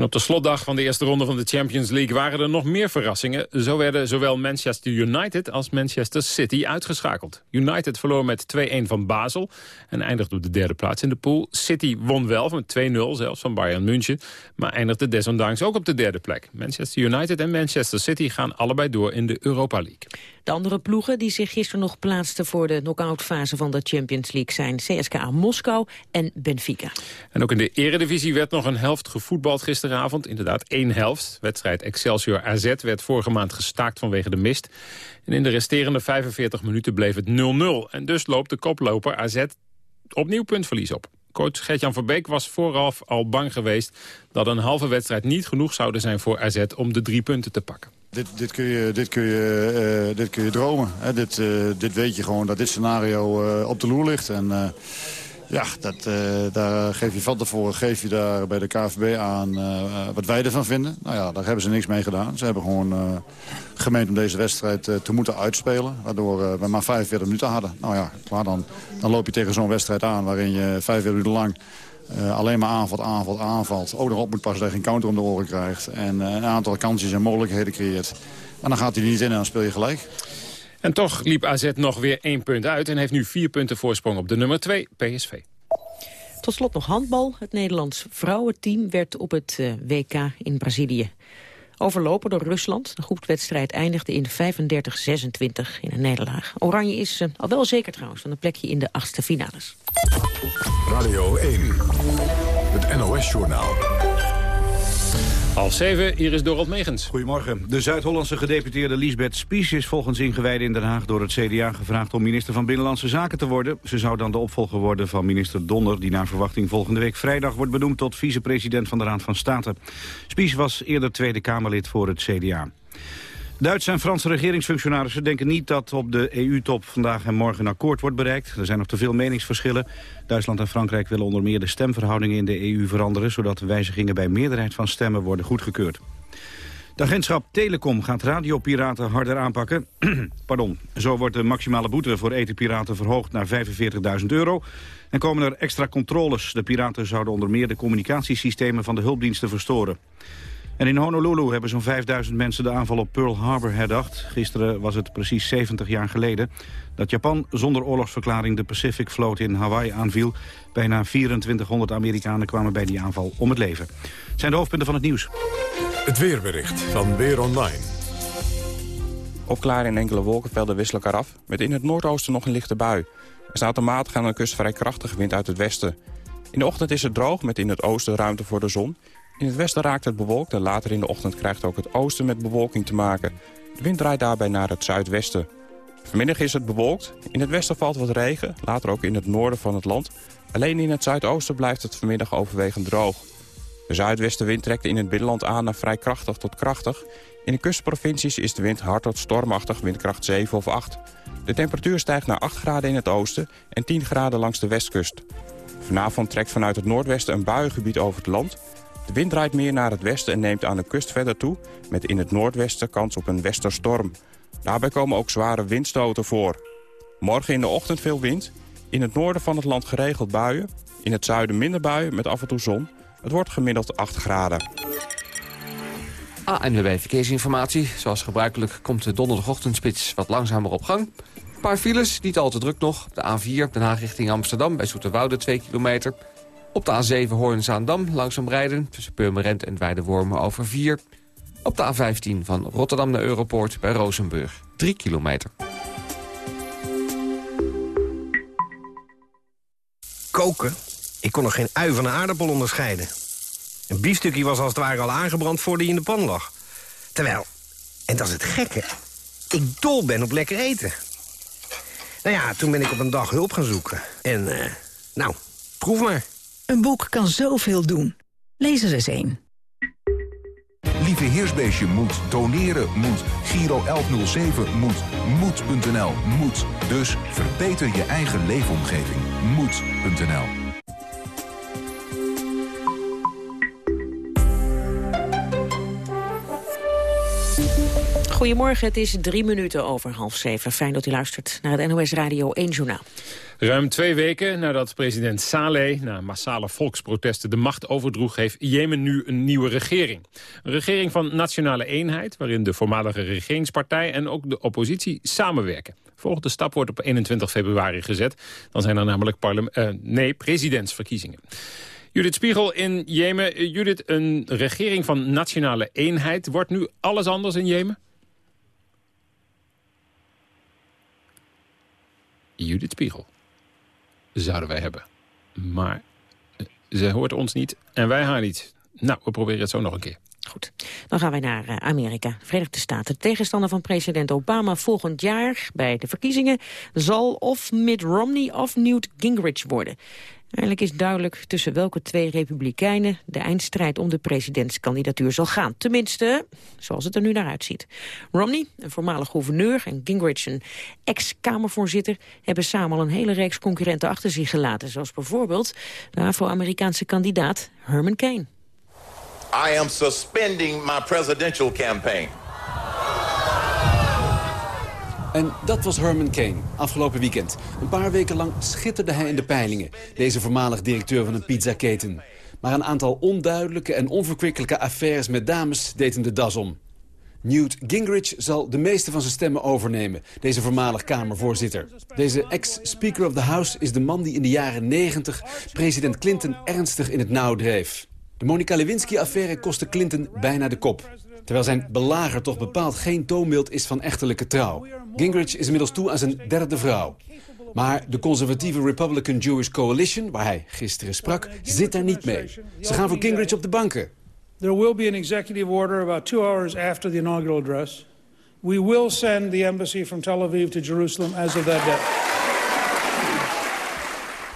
En op de slotdag van de eerste ronde van de Champions League waren er nog meer verrassingen. Zo werden zowel Manchester United als Manchester City uitgeschakeld. United verloor met 2-1 van Basel en eindigde op de derde plaats in de pool. City won wel met 2-0 zelfs van Bayern München, maar eindigde desondanks ook op de derde plek. Manchester United en Manchester City gaan allebei door in de Europa League. De andere ploegen die zich gisteren nog plaatsten voor de knock-outfase van de Champions League zijn CSKA Moskou en Benfica. En ook in de eredivisie werd nog een helft gevoetbald gisteravond. Inderdaad één helft. Wedstrijd Excelsior AZ werd vorige maand gestaakt vanwege de mist. En in de resterende 45 minuten bleef het 0-0. En dus loopt de koploper AZ opnieuw puntverlies op. Coach Gertjan Verbeek was vooraf al bang geweest... dat een halve wedstrijd niet genoeg zouden zijn voor AZ om de drie punten te pakken. Dit, dit, kun, je, dit, kun, je, uh, dit kun je dromen. Hè? Dit, uh, dit weet je gewoon dat dit scenario uh, op de loer ligt. En ja, dat, daar geef je van tevoren geef je daar bij de KVB aan wat wij ervan vinden. Nou ja, daar hebben ze niks mee gedaan. Ze hebben gewoon gemeend om deze wedstrijd te moeten uitspelen. Waardoor we maar 45 minuten hadden. Nou ja, klaar, dan, dan loop je tegen zo'n wedstrijd aan waarin je 45 minuten lang uh, alleen maar aanvalt, aanvalt, aanvalt. Ook nog op moet passen dat je geen counter om de oren krijgt. En uh, een aantal kansjes en mogelijkheden creëert. Maar dan gaat hij er niet in en dan speel je gelijk. En toch liep AZ nog weer één punt uit... en heeft nu vier punten voorsprong op de nummer 2, PSV. Tot slot nog handbal. Het Nederlands vrouwenteam werd op het uh, WK in Brazilië overlopen door Rusland. De groepswedstrijd eindigde in 35-26 in een nederlaag. Oranje is uh, al wel zeker trouwens van een plekje in de achtste finales. Radio 1, het NOS-journaal. Half zeven, hier is Dorot Megens. Goedemorgen. De Zuid-Hollandse gedeputeerde Lisbeth Spies is volgens ingewijden in Den Haag door het CDA gevraagd om minister van Binnenlandse Zaken te worden. Ze zou dan de opvolger worden van minister Donner, die naar verwachting volgende week vrijdag wordt benoemd tot vicepresident van de Raad van State. Spies was eerder Tweede Kamerlid voor het CDA. Duitse en Franse regeringsfunctionarissen denken niet dat op de EU-top vandaag en morgen een akkoord wordt bereikt. Er zijn nog te veel meningsverschillen. Duitsland en Frankrijk willen onder meer de stemverhoudingen in de EU veranderen, zodat wijzigingen bij meerderheid van stemmen worden goedgekeurd. De agentschap Telecom gaat radiopiraten harder aanpakken. Pardon. Zo wordt de maximale boete voor etepiraten verhoogd naar 45.000 euro. En komen er extra controles. De piraten zouden onder meer de communicatiesystemen van de hulpdiensten verstoren. En in Honolulu hebben zo'n 5000 mensen de aanval op Pearl Harbor herdacht. Gisteren was het precies 70 jaar geleden dat Japan zonder oorlogsverklaring de Pacific Vloot in Hawaii aanviel. Bijna 2400 Amerikanen kwamen bij die aanval om het leven. Het zijn de hoofdpunten van het nieuws. Het weerbericht van Weer Online. Opklaren in enkele wolkenvelden wisselen elkaar af, met in het noordoosten nog een lichte bui. Er staat een matige aan de kust vrij krachtige wind uit het westen. In de ochtend is het droog, met in het oosten ruimte voor de zon. In het westen raakt het bewolkt en later in de ochtend krijgt ook het oosten met bewolking te maken. De wind draait daarbij naar het zuidwesten. Vanmiddag is het bewolkt. In het westen valt wat regen, later ook in het noorden van het land. Alleen in het zuidoosten blijft het vanmiddag overwegend droog. De zuidwestenwind trekt in het binnenland aan naar vrij krachtig tot krachtig. In de kustprovincies is de wind hard tot stormachtig, windkracht 7 of 8. De temperatuur stijgt naar 8 graden in het oosten en 10 graden langs de westkust. Vanavond trekt vanuit het noordwesten een buiengebied over het land. De wind draait meer naar het westen en neemt aan de kust verder toe... met in het noordwesten kans op een westerstorm. Daarbij komen ook zware windstoten voor. Morgen in de ochtend veel wind. In het noorden van het land geregeld buien. In het zuiden minder buien met af en toe zon. Het wordt gemiddeld 8 graden. ANWB Verkeersinformatie. Zoals gebruikelijk komt de donderdagochtendspits wat langzamer op gang. Een paar files, niet al te druk nog. De A4 Den Haag richting Amsterdam bij Zoeterwoude 2 kilometer. Op de A7 Hoorn-Zaandam langzaam rijden tussen Purmerend en Weidewormen over 4. Op de A15 van Rotterdam naar Europoort bij Rozenburg 3 kilometer. Koken? Ik kon nog geen ui van een aardappel onderscheiden. Een biefstukje was als het ware al aangebrand voordat hij in de pan lag. Terwijl, en dat is het gekke, ik dol ben op lekker eten. Nou ja, toen ben ik op een dag hulp gaan zoeken. En, eh, nou, proef maar. Een boek kan zoveel doen. Lees er eens een. Lieve Heersbeestje moet, doneren moet, Giro 1107 moet, moed.nl moet. Dus verbeter je eigen leefomgeving. Moed.nl Goedemorgen, het is drie minuten over half zeven. Fijn dat u luistert naar het NOS Radio 1 Journaal. Ruim twee weken nadat president Saleh na massale volksprotesten de macht overdroeg... heeft Jemen nu een nieuwe regering. Een regering van nationale eenheid... waarin de voormalige regeringspartij en ook de oppositie samenwerken. Volgende stap wordt op 21 februari gezet. Dan zijn er namelijk uh, nee, presidentsverkiezingen. Judith Spiegel in Jemen. Judith, een regering van nationale eenheid. Wordt nu alles anders in Jemen? Judith Spiegel. Zouden wij hebben. Maar eh, ze hoort ons niet en wij haar niet. Nou, we proberen het zo nog een keer. Goed, dan gaan wij naar eh, Amerika, Verenigde Staten. De tegenstander van president Obama volgend jaar bij de verkiezingen... zal of Mitt Romney of Newt Gingrich worden. Eigenlijk is duidelijk tussen welke twee republikeinen de eindstrijd om de presidentskandidatuur zal gaan. Tenminste, zoals het er nu naar uitziet. Romney, een voormalig gouverneur, en Gingrich, een ex-kamervoorzitter, hebben samen al een hele reeks concurrenten achter zich gelaten. Zoals bijvoorbeeld de Afro-Amerikaanse kandidaat Herman Cain. I am suspending my presidential campaign. En dat was Herman Cain, afgelopen weekend. Een paar weken lang schitterde hij in de peilingen. Deze voormalig directeur van een pizzaketen. Maar een aantal onduidelijke en onverkwikkelijke affaires met dames deed hem de das om. Newt Gingrich zal de meeste van zijn stemmen overnemen, deze voormalig Kamervoorzitter. Deze ex-Speaker of the House is de man die in de jaren 90 president Clinton ernstig in het nauw dreef. De Monica Lewinsky-affaire kostte Clinton bijna de kop. Terwijl zijn belager toch bepaald geen toonbeeld is van echtelijke trouw. Gingrich is inmiddels toe aan zijn derde vrouw. Maar de conservatieve Republican Jewish Coalition, waar hij gisteren sprak, zit daar niet mee. Ze gaan voor Gingrich op de banken. There will be an executive order about two hours after the inaugural address. We will send the embassy from Tel Aviv to Jerusalem as of that day.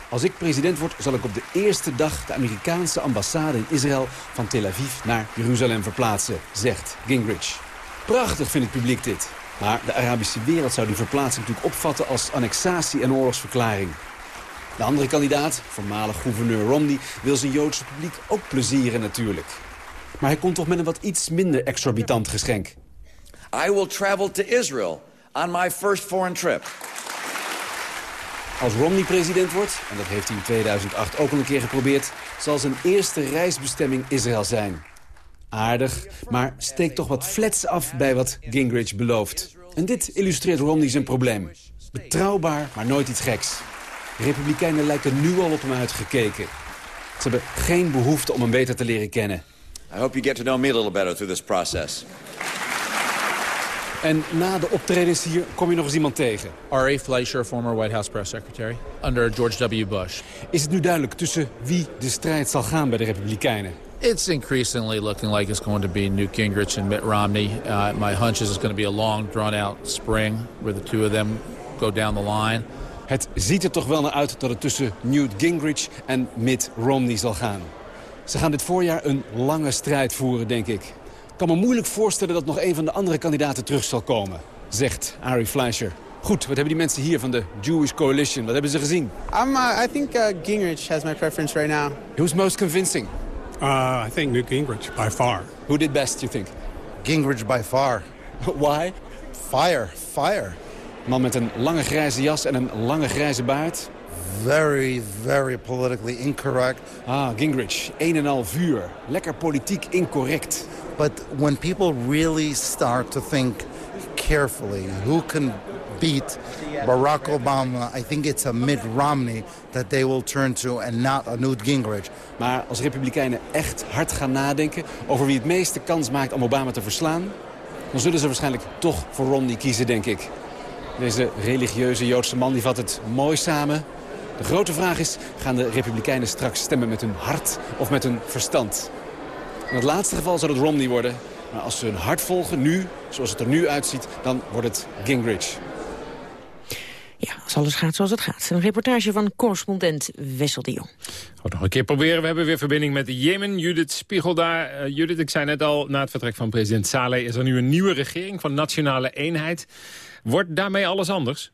Als ik president word, zal ik op de eerste dag de Amerikaanse ambassade in Israël van Tel Aviv naar Jeruzalem verplaatsen, zegt Gingrich. Prachtig vindt het publiek dit. Maar de Arabische wereld zou die verplaatsing natuurlijk opvatten als annexatie en oorlogsverklaring. De andere kandidaat, voormalig gouverneur Romney, wil zijn Joodse publiek ook plezieren natuurlijk. Maar hij komt toch met een wat iets minder exorbitant geschenk. I will travel to Israel on my first foreign trip. Als Romney president wordt, en dat heeft hij in 2008 ook al een keer geprobeerd... zal zijn eerste reisbestemming Israël zijn. Aardig, maar steekt toch wat flats af bij wat Gingrich belooft. En dit illustreert Romney zijn probleem. Betrouwbaar, maar nooit iets geks. Republikeinen lijken nu al op hem uitgekeken. Ze hebben geen behoefte om hem beter te leren kennen. I hope you get me a little better through this process. En na de optredens hier kom je nog eens iemand tegen. R.A. Fleischer, former White House press secretary, under George W. Bush. Is het nu duidelijk tussen wie de strijd zal gaan bij de Republikeinen? It's increasingly looking like it's going to be Newt Gingrich and Mitt Romney. Uh, my hunch is it's going to be a long, drawn-out spring... where the two of them go down the line. Het ziet er toch wel naar uit dat het tussen Newt Gingrich en Mitt Romney zal gaan. Ze gaan dit voorjaar een lange strijd voeren, denk ik. Ik kan me moeilijk voorstellen dat nog een van de andere kandidaten terug zal komen, zegt Ari Fleischer. Goed, wat hebben die mensen hier van de Jewish Coalition? Wat hebben ze gezien? Um, uh, I think uh, Gingrich has my preference right now. Who's most convincing? Uh, I think Newt Gingrich, by far. Who did best, you think? Gingrich by far. Why? Fire, fire. Man met een lange grijze jas en een lange grijze baard. Very, very politically incorrect. Ah, Gingrich, een en al vuur. Lekker politiek incorrect. But when people really start to think carefully, who can beat Barack Obama, I think it's a Mitt Romney that they will turn to and not a Gingrich. Maar als republikeinen echt hard gaan nadenken over wie het meeste kans maakt om Obama te verslaan, dan zullen ze waarschijnlijk toch voor Romney kiezen, denk ik. Deze religieuze Joodse man die vat het mooi samen. De grote vraag is, gaan de republikeinen straks stemmen met hun hart of met hun verstand? In het laatste geval zal het Romney worden. Maar als ze hun hart volgen, nu, zoals het er nu uitziet, dan wordt het Gingrich. Ja, als alles gaat zoals het gaat. Een reportage van correspondent Wessel de Jong. Goed, nog een keer proberen. We hebben weer verbinding met Jemen. Judith Spiegel daar. Uh, Judith, ik zei net al, na het vertrek van president Saleh... is er nu een nieuwe regering van nationale eenheid. Wordt daarmee alles anders?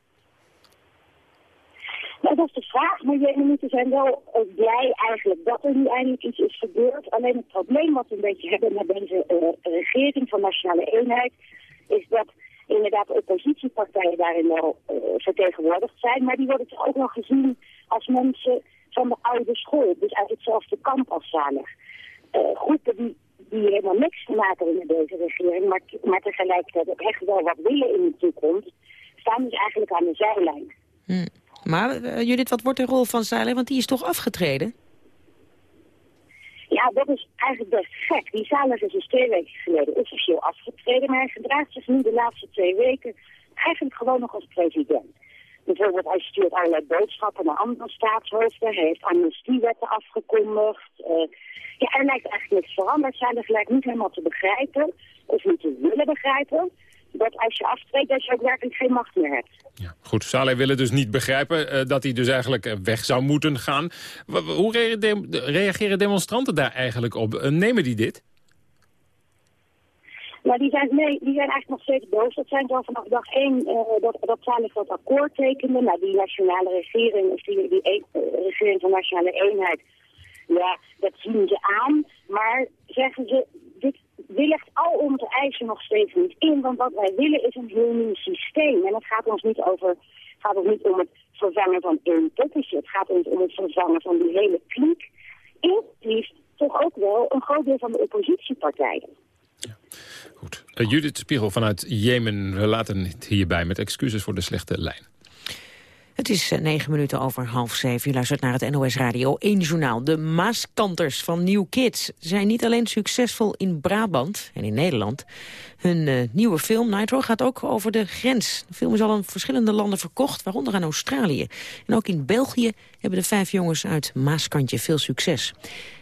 Is de vraag. Maar Jemenieten zijn wel blij eigenlijk dat er nu eindelijk iets is gebeurd. Alleen het probleem wat we een beetje hebben met deze uh, regering van nationale eenheid... is dat inderdaad de oppositiepartijen daarin wel uh, vertegenwoordigd zijn. Maar die worden toch ook wel gezien als mensen van de oude school. Dus uit hetzelfde kamp als Saleh. Uh, groepen die, die helemaal niks te maken hebben met deze regering, maar, maar tegelijkertijd ook echt wel wat willen in de toekomst, staan dus eigenlijk aan de zijlijn. Hm. Maar uh, Judith, wat wordt de rol van Saleh? Want die is toch afgetreden? Ja, dat is eigenlijk best gek. Die Saleh is dus twee weken geleden officieel afgetreden, maar hij gedraagt zich nu de laatste twee weken eigenlijk gewoon nog als president. Bijvoorbeeld, hij stuurt allerlei boodschappen naar andere staatshoofden. Hij heeft amnestiewetten afgekondigd. Uh, ja, er lijkt eigenlijk niks veranderd. Er gelijk niet helemaal te begrijpen, of niet te willen begrijpen, dat als je aftreedt, dat je ook werkelijk geen macht meer hebt. Ja, goed, Saleh wil het dus niet begrijpen uh, dat hij dus eigenlijk uh, weg zou moeten gaan. W hoe re de reageren demonstranten daar eigenlijk op? Uh, nemen die dit? Nou, die zijn, nee, die zijn eigenlijk nog steeds boos. Dat zijn al vanaf dag één uh, dat, dat Saleh dat akkoord tekende. Nou, die nationale regering, of die, die e regering van nationale eenheid, ja, dat zien ze aan. Maar zeggen ze, dit willigt al onze eisen nog steeds niet in. Want wat wij willen is een heel nieuw systeem. En het gaat ons niet over, gaat ons niet om het vervangen van één poppetje. Het gaat ons om het vervangen van die hele kliek. Inclusief toch ook wel een groot deel van de oppositiepartijen. Goed. Uh, Judith Spiegel vanuit Jemen. We laten het hierbij met excuses voor de slechte lijn. Het is negen minuten over half zeven. U luistert naar het NOS Radio 1 Journaal. De Maaskanters van New Kids zijn niet alleen succesvol in Brabant en in Nederland. Hun uh, nieuwe film Nitro gaat ook over de grens. De film is al in verschillende landen verkocht, waaronder aan Australië. En ook in België hebben de vijf jongens uit Maaskantje veel succes.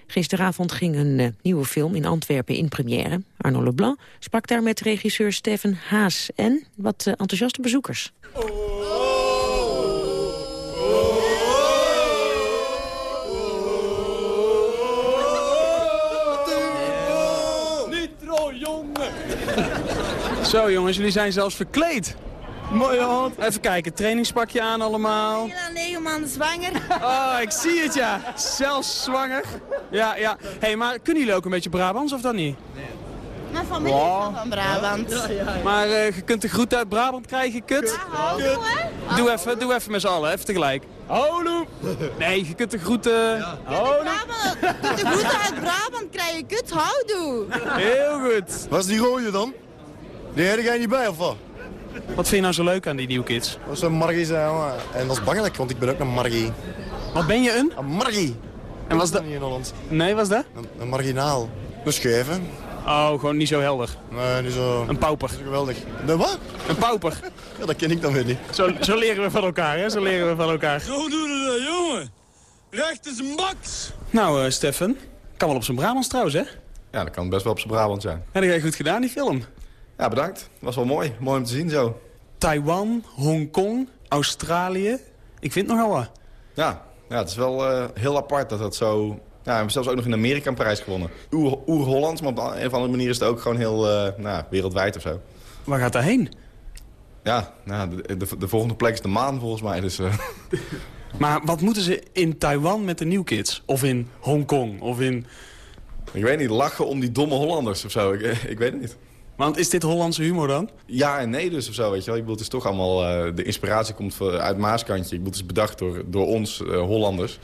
Gisteravond ging een uh, nieuwe film in Antwerpen in première. Arno Leblanc sprak daar met regisseur Steven Haas en wat enthousiaste bezoekers. Zo jongens, jullie zijn zelfs verkleed. Mooie hand. Even kijken, trainingspakje aan allemaal. Heel aan negen maanden zwanger. Oh, ik zie het ja. Zelfs zwanger. Ja, ja. Hé, hey, maar kunnen jullie ook een beetje Brabants of dan niet? Nee. Mijn familie wow. is van Brabant. Ja, ja, ja. Maar uh, je kunt de groet uit Brabant krijgen, kut. Ja, kut. Doe even, doe even met z'n allen, even tegelijk. Houdoe. Nee, je kunt de groeten... Uh... Houdoe. De groeten uit Brabant krijgen, kut, houdoe. Heel goed. Wat is die rode dan? Die heb jij niet bij, of wat? Wat vind je nou zo leuk aan die New Kids? Dat is een margie zijn, jongen. En dat is bangelijk, want ik ben ook een margie. Wat ben je een? Een margie. En was dat? Niet in Holland. Nee, was dat? Een, een marginaal. Een scheuven. Oh, gewoon niet zo helder. Nee, niet zo... Een pauper. geweldig. De wat? Een pauper. ja, dat ken ik dan weer niet. Zo, zo leren we van elkaar, hè? Zo leren we van elkaar. Zo doen we dat, jongen. Recht is max. Nou, uh, Stefan. Kan wel op zijn Brabants trouwens, hè? Ja, dat kan best wel op zijn Brabant zijn. En dat heb je goed gedaan, die film. Ja, bedankt. Was wel mooi. Mooi om te zien zo. Taiwan, Hongkong, Australië. Ik vind het nogal wat. Ja, ja het is wel uh, heel apart dat dat zo... Ja, we hebben zelfs ook nog in Amerika een prijs gewonnen. Oer-Hollands, maar op een of andere manier is het ook gewoon heel uh, nou, wereldwijd of zo. Waar gaat dat heen? Ja, nou, de, de, de volgende plek is de maan volgens mij. Dus, uh... Maar wat moeten ze in Taiwan met de New Kids? Of in Hongkong? Of in... Ik weet niet, lachen om die domme Hollanders of zo. Ik, ik weet het niet. Want is dit Hollandse humor dan? Ja en nee dus of zo, weet je wel. Ik bedoel, het is toch allemaal... Uh, de inspiratie komt uit Maaskantje. Ik bedoel, het is bedacht door, door ons, uh, Hollanders.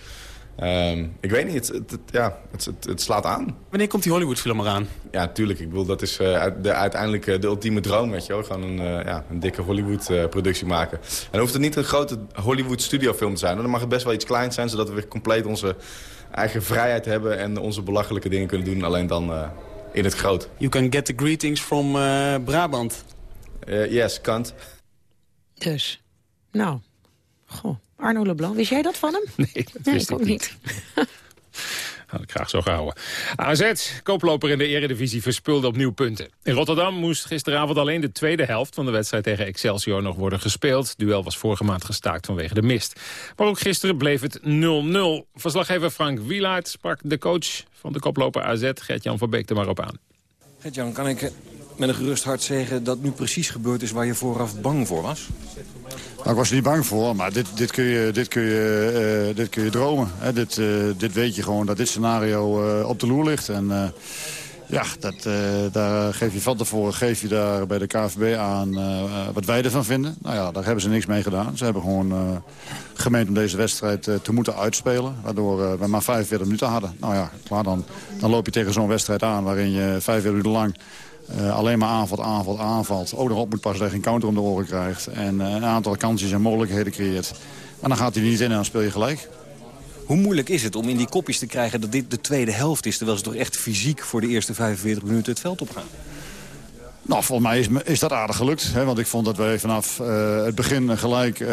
Um, ik weet niet, het, het, het ja, het, het, slaat aan. Wanneer komt die Hollywoodfilm eraan? Ja, tuurlijk. Ik bedoel, dat is uh, de, uiteindelijk de ultieme droom, weet je wel. Gewoon een, uh, ja, een dikke Hollywood-productie maken. En dan hoeft het niet een grote Hollywood-studiofilm te zijn. Dan mag het best wel iets kleins zijn, zodat we weer compleet onze eigen vrijheid hebben... en onze belachelijke dingen kunnen doen, alleen dan in het groot. You can get the greetings from Brabant. yes, kant. Dus, nou, goh. Arno Leblanc, wist jij dat van hem? Nee, dat wist ik ook niet. Had ik graag zo gehouden. AZ, koploper in de eredivisie, verspulde opnieuw punten. In Rotterdam moest gisteravond alleen de tweede helft van de wedstrijd tegen Excelsior nog worden gespeeld. Duel was vorige maand gestaakt vanwege de mist. Maar ook gisteren bleef het 0-0. Verslaggever Frank Wielaert sprak de coach van de koploper AZ, Gert-Jan van Beek, er maar op aan. Gert-Jan, kan ik met een gerust hart zeggen dat nu precies gebeurd is waar je vooraf bang voor was? Nou, ik was er niet bang voor, maar dit, dit, kun, je, dit, kun, je, uh, dit kun je dromen. Hè? Dit, uh, dit weet je gewoon dat dit scenario uh, op de loer ligt. En ja, dat, daar geef je van tevoren geef je daar bij de KVB aan wat wij ervan vinden. Nou ja, daar hebben ze niks mee gedaan. Ze hebben gewoon gemeend om deze wedstrijd te moeten uitspelen. Waardoor we maar 45 minuten hadden. Nou ja, klaar, dan, dan loop je tegen zo'n wedstrijd aan waarin je 45 minuten lang uh, alleen maar aanvalt, aanvalt, aanvalt. Ook nog op moet passen dat je geen counter om de oren krijgt. En uh, een aantal kansjes en mogelijkheden creëert. En dan gaat hij niet in en dan speel je gelijk. Hoe moeilijk is het om in die kopjes te krijgen dat dit de tweede helft is... terwijl ze toch echt fysiek voor de eerste 45 minuten het veld opgaan? Nou, volgens mij is, is dat aardig gelukt. Hè, want ik vond dat wij vanaf uh, het begin gelijk uh,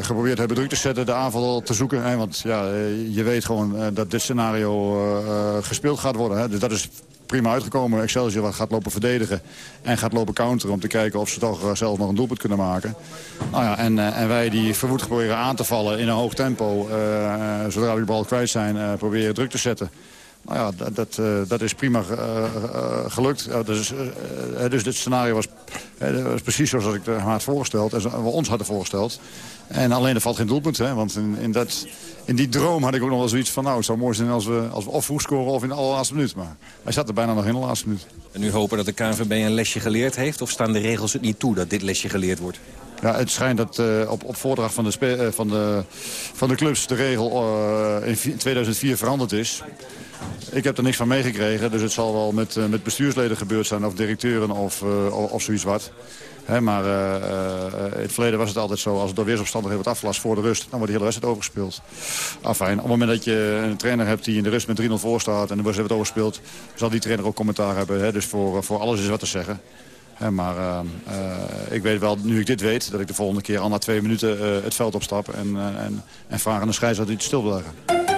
geprobeerd hebben druk te zetten, de aanval te zoeken. Hè, want ja, je weet gewoon dat dit scenario gespeeld gaat worden. Hè, dus dat is prima uitgekomen. Excelsior gaat lopen verdedigen en gaat lopen counteren... om te kijken of ze toch uh, zelf nog een doelpunt kunnen maken. Nou ja, en, uh, en wij die verwoed proberen aan te vallen in een hoog tempo... Uh, zodra we de bal kwijt zijn, proberen druk te zetten. Nou ja, dat, dat, dat is prima gelukt. dus, dus dit scenario was, was precies zoals ik het had voorgesteld... en we ons hadden voorgesteld. En alleen er valt geen doelpunt, hè, want in, in dat in die droom had ik ook nog wel zoiets van... nou, het zou mooi zijn als we, als we of vroeg scoren of in de allerlaatste minuut. Maar hij zat er bijna nog in de laatste minuut. En nu hopen dat de KNVB een lesje geleerd heeft? Of staan de regels het niet toe dat dit lesje geleerd wordt? Ja, het schijnt dat uh, op, op voordracht van de, uh, van, de, van de clubs de regel uh, in 2004 veranderd is. Ik heb er niks van meegekregen, dus het zal wel met, met bestuursleden gebeurd zijn... of directeuren of, of, of zoiets wat maar uh, in het verleden was het altijd zo, als het door weersomstandigheden wordt afgelast voor de rust, dan wordt de hele wedstrijd overgespeeld. Afijn, op het moment dat je een trainer hebt die in de rust met 3-0 voor staat en de wedstrijd wordt overgespeeld, zal die trainer ook commentaar hebben. Dus voor, voor alles is wat te zeggen. maar ik weet wel, nu ik dit weet, dat ik de volgende keer al na twee minuten het veld opstap en, en, en vraag aan de scheidsrechter iets stil blijven.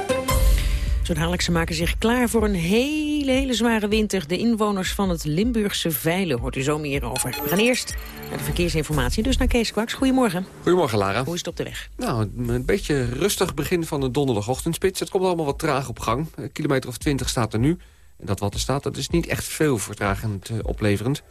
Zo dadelijk, ze maken zich klaar voor een hele, hele zware winter. De inwoners van het Limburgse Veilen hoort u zo meer over. We gaan eerst naar de verkeersinformatie, dus naar Kees Kwaks. Goedemorgen. Goedemorgen, Lara. Hoe is het op de weg? Nou, een beetje rustig begin van de donderdagochtendspits. Het komt allemaal wat traag op gang. Een kilometer of twintig staat er nu. En dat wat er staat, dat is niet echt veel vertragend uh, opleverend.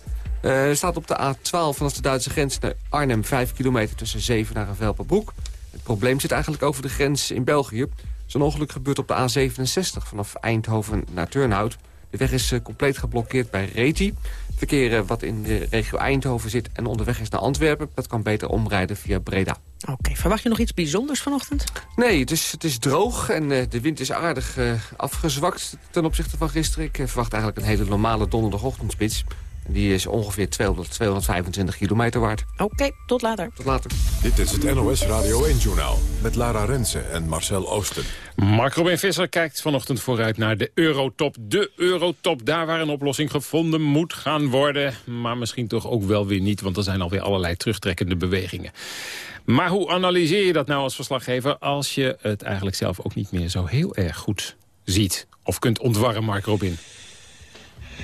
Uh, er staat op de A12 vanaf de Duitse grens naar Arnhem... 5 kilometer tussen Zevenaar en Velperbroek. Het probleem zit eigenlijk over de grens in België. Zo'n ongeluk gebeurt op de A67 vanaf Eindhoven naar Turnhout. De weg is uh, compleet geblokkeerd bij Reti. Verkeer uh, wat in de regio Eindhoven zit en onderweg is naar Antwerpen... dat kan beter omrijden via Breda. Oké, verwacht je nog iets bijzonders vanochtend? Nee, het is, het is droog en uh, de wind is aardig afgezwakt ten opzichte van gisteren. Ik verwacht eigenlijk een hele normale donderdagochtendspits. Die is ongeveer 200, 225 kilometer waard. Oké, tot later. Tot later. Dit is het NOS Radio 1-journaal met Lara Rensen en Marcel Oosten. Mark Robin Visser kijkt vanochtend vooruit naar de Eurotop. De Eurotop, daar waar een oplossing gevonden moet gaan worden. Maar misschien toch ook wel weer niet, want er zijn alweer allerlei terugtrekkende bewegingen. Maar hoe analyseer je dat nou als verslaggever... als je het eigenlijk zelf ook niet meer zo heel erg goed ziet? Of kunt ontwarren, Mark Robin?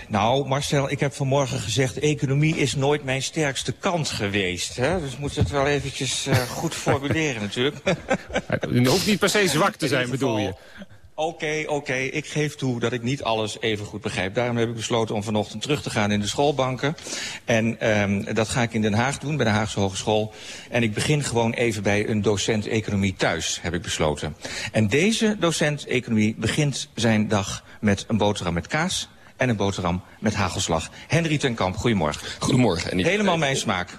Nou, Marcel, ik heb vanmorgen gezegd... economie is nooit mijn sterkste kant geweest. Hè? Dus moet het wel eventjes uh, goed formuleren natuurlijk. Het hoeft niet per se zwak te zijn, bedoel je? Oké, oké, ik geef toe dat ik niet alles even goed begrijp. Daarom heb ik besloten om vanochtend terug te gaan in de schoolbanken. En ehm, dat ga ik in Den Haag doen, bij de Haagse Hogeschool. En ik begin gewoon even bij een docent economie thuis, heb ik besloten. En deze docent economie begint zijn dag met een boterham met kaas en een boterham met hagelslag. Henry ten Kamp, goedemorgen. Goedemorgen. En Helemaal mijn smaak.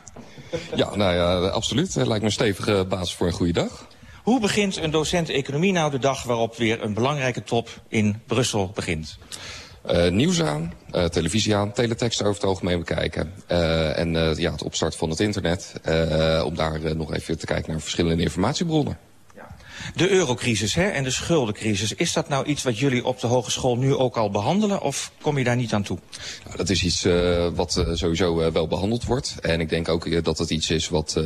Ja, nou ja, absoluut. Lijkt me een stevige basis voor een goede dag. Hoe begint een docent economie nou de dag waarop weer een belangrijke top in Brussel begint? Eh, nieuws aan, eh, televisie aan, teletext over het algemeen bekijken. Eh, en eh, ja, het opstart van het internet. eh, om daar eh, nog even te kijken naar verschillende informatiebronnen. De eurocrisis hè, en de schuldencrisis, is dat nou iets wat jullie op de hogeschool nu ook al behandelen of kom je daar niet aan toe? Nou, dat is iets eh, wat eh, sowieso eh, wel behandeld wordt. En ik denk ook eh, dat het iets is wat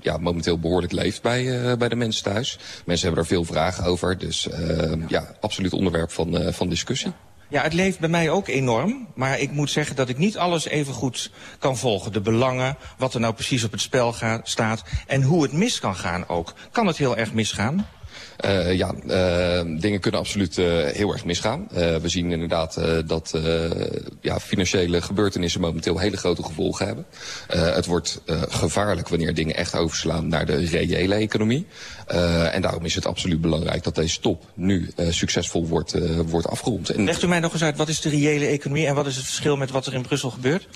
ja, momenteel behoorlijk leeft bij, bij de mensen thuis. Mensen hebben er veel vragen over. Dus eh, ja, absoluut onderwerp van, van discussie. Ja, het leeft bij mij ook enorm, maar ik moet zeggen dat ik niet alles even goed kan volgen. De belangen, wat er nou precies op het spel gaat, staat en hoe het mis kan gaan ook. Kan het heel erg misgaan? Uh, ja, uh, dingen kunnen absoluut uh, heel erg misgaan. We zien inderdaad dat ja, financiële gebeurtenissen momenteel hele grote gevolgen hebben. Het wordt gevaarlijk wanneer dingen echt overslaan naar de reële economie. En daarom is het absoluut belangrijk dat deze top nu succesvol wordt, wordt afgerond. En... Legt u mij nog eens uit, wat is de reële economie en wat is het verschil met wat er in Brussel gebeurt?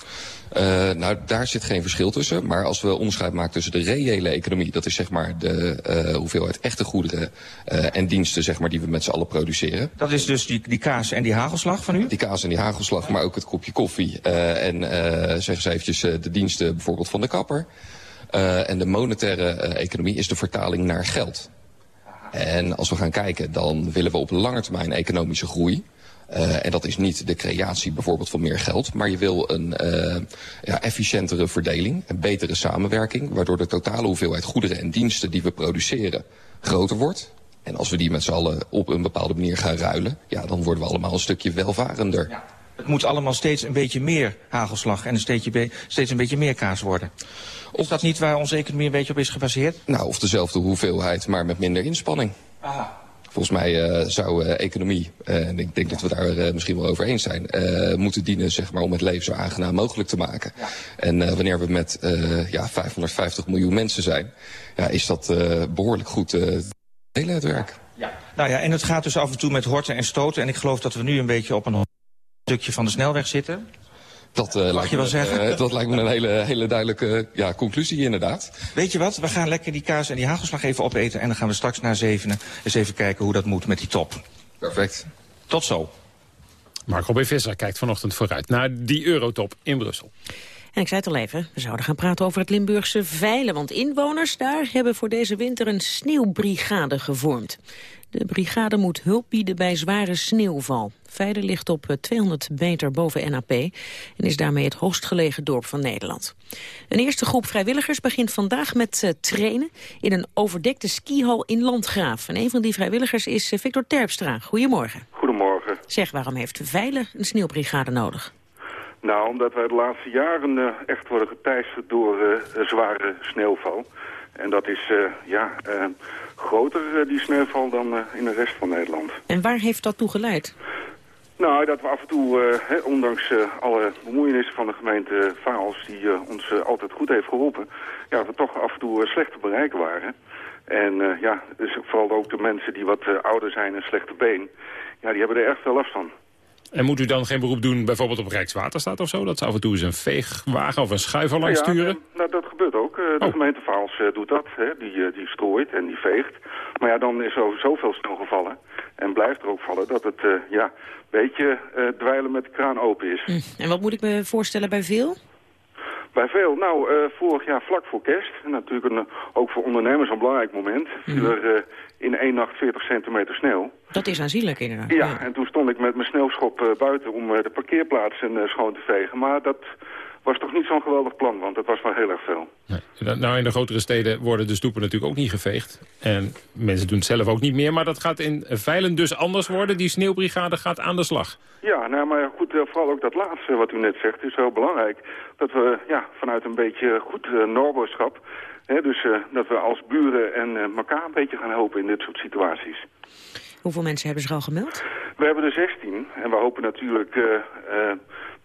Uh, nou, daar zit geen verschil tussen. Maar als we onderscheid maken tussen de reële economie... dat is zeg maar de uh, hoeveelheid echte goederen uh, en diensten zeg maar, die we met z'n allen produceren. Dat is dus die, die kaas en die hagelslag van u? Die kaas en die hagelslag, maar ook het kopje koffie. en zeg eens eventjes de diensten bijvoorbeeld van de kapper. en de monetaire economie is de vertaling naar geld. En als we gaan kijken, dan willen we op lange termijn economische groei... Uh, en dat is niet de creatie bijvoorbeeld van meer geld... maar je wil een uh, ja, efficiëntere verdeling, een betere samenwerking... waardoor de totale hoeveelheid goederen en diensten die we produceren groter wordt. En als we die met z'n allen op een bepaalde manier gaan ruilen... ja, dan worden we allemaal een stukje welvarender. Ja. Het moet allemaal steeds een beetje meer hagelslag en een steeds, steeds een beetje meer kaas worden. Is dat niet waar onze economie een beetje op is gebaseerd? Nou, of dezelfde hoeveelheid, maar met minder inspanning. Aha. Volgens mij uh, zou uh, economie, uh, en ik denk dat we daar misschien wel over eens zijn, moeten dienen zeg maar, om het leven zo aangenaam mogelijk te maken. Ja. En wanneer we met ja, 550 miljoen mensen zijn, ja, is dat behoorlijk goed te delen het werk. Ja. Nou ja, en het gaat dus af en toe met horten en stoten. En ik geloof dat we nu een beetje op een stukje van de snelweg zitten. Dat, uh, lijkt je wel me, zeggen? Uh, dat lijkt me een hele, hele duidelijke ja, conclusie inderdaad. Weet je wat, we gaan lekker die kaas en die hagelslag even opeten... en dan gaan we straks na zevenen eens even kijken hoe dat moet met die top. Perfect. Tot zo. Marco B. Visser kijkt vanochtend vooruit naar die eurotop in Brussel. En ik zei het al even, we zouden gaan praten over het Limburgse veilen. Want inwoners daar hebben voor deze winter een sneeuwbrigade gevormd. De brigade moet hulp bieden bij zware sneeuwval. Veilen ligt op 200 meter boven NAP en is daarmee het hoogstgelegen dorp van Nederland. Een eerste groep vrijwilligers begint vandaag met uh, trainen in een overdekte skihal in Landgraaf. En een van die vrijwilligers is uh, Victor Terpstra. Goedemorgen. Goedemorgen. Zeg, waarom heeft Veilen een sneeuwbrigade nodig? Nou, omdat wij de laatste jaren uh, echt worden geteisterd door zware sneeuwval. En dat is, ja groter, die sneeuwval, dan in de rest van Nederland. En waar heeft dat toe geleid? Nou, dat we af en toe, he, ondanks alle bemoeienissen van de gemeente Vaals... die ons altijd goed heeft geholpen... ja, we toch af en toe slecht te bereiken waren. En ja, dus vooral ook de mensen die wat ouder zijn en slechte been... ja, die hebben er erg veel last van. En moet u dan geen beroep doen bijvoorbeeld op Rijkswaterstaat of zo? Dat ze af en toe eens een veegwagen of een schuiver langs ja, sturen? Nou, dat gebeurt ook. De oh. gemeente Vaals doet dat. Hè. Die, die strooit en die veegt. Maar ja, dan is er zoveel sneeuw gevallen. En blijft er ook vallen dat het uh, ja, een beetje uh, dweilen met de kraan open is. Hm. En wat moet ik me voorstellen bij veel? Bij veel? Nou, uh, vorig jaar vlak voor kerst, en natuurlijk een, ook voor ondernemers een belangrijk moment, viel mm. er in één nacht 40 centimeter sneeuw. Dat is aanzienlijk inderdaad. Ja, ja. en toen stond ik met mijn sneeuwschop buiten om de parkeerplaatsen schoon te vegen. Maar dat was toch niet zo'n geweldig plan, want het was wel heel erg veel. Nee. Nou, in de grotere steden worden de stoepen natuurlijk ook niet geveegd. En mensen doen het zelf ook niet meer. Maar dat gaat in Veilen dus anders worden. Die sneeuwbrigade gaat aan de slag. Ja, nou, maar goed, vooral ook dat laatste wat u net zegt is wel belangrijk. Dat we ja, vanuit een beetje goed uh, dus uh, dat we als buren en uh, elkaar een beetje gaan helpen in dit soort situaties. Hoeveel mensen hebben zich al gemeld? We hebben er 16 en we hopen natuurlijk eh, eh,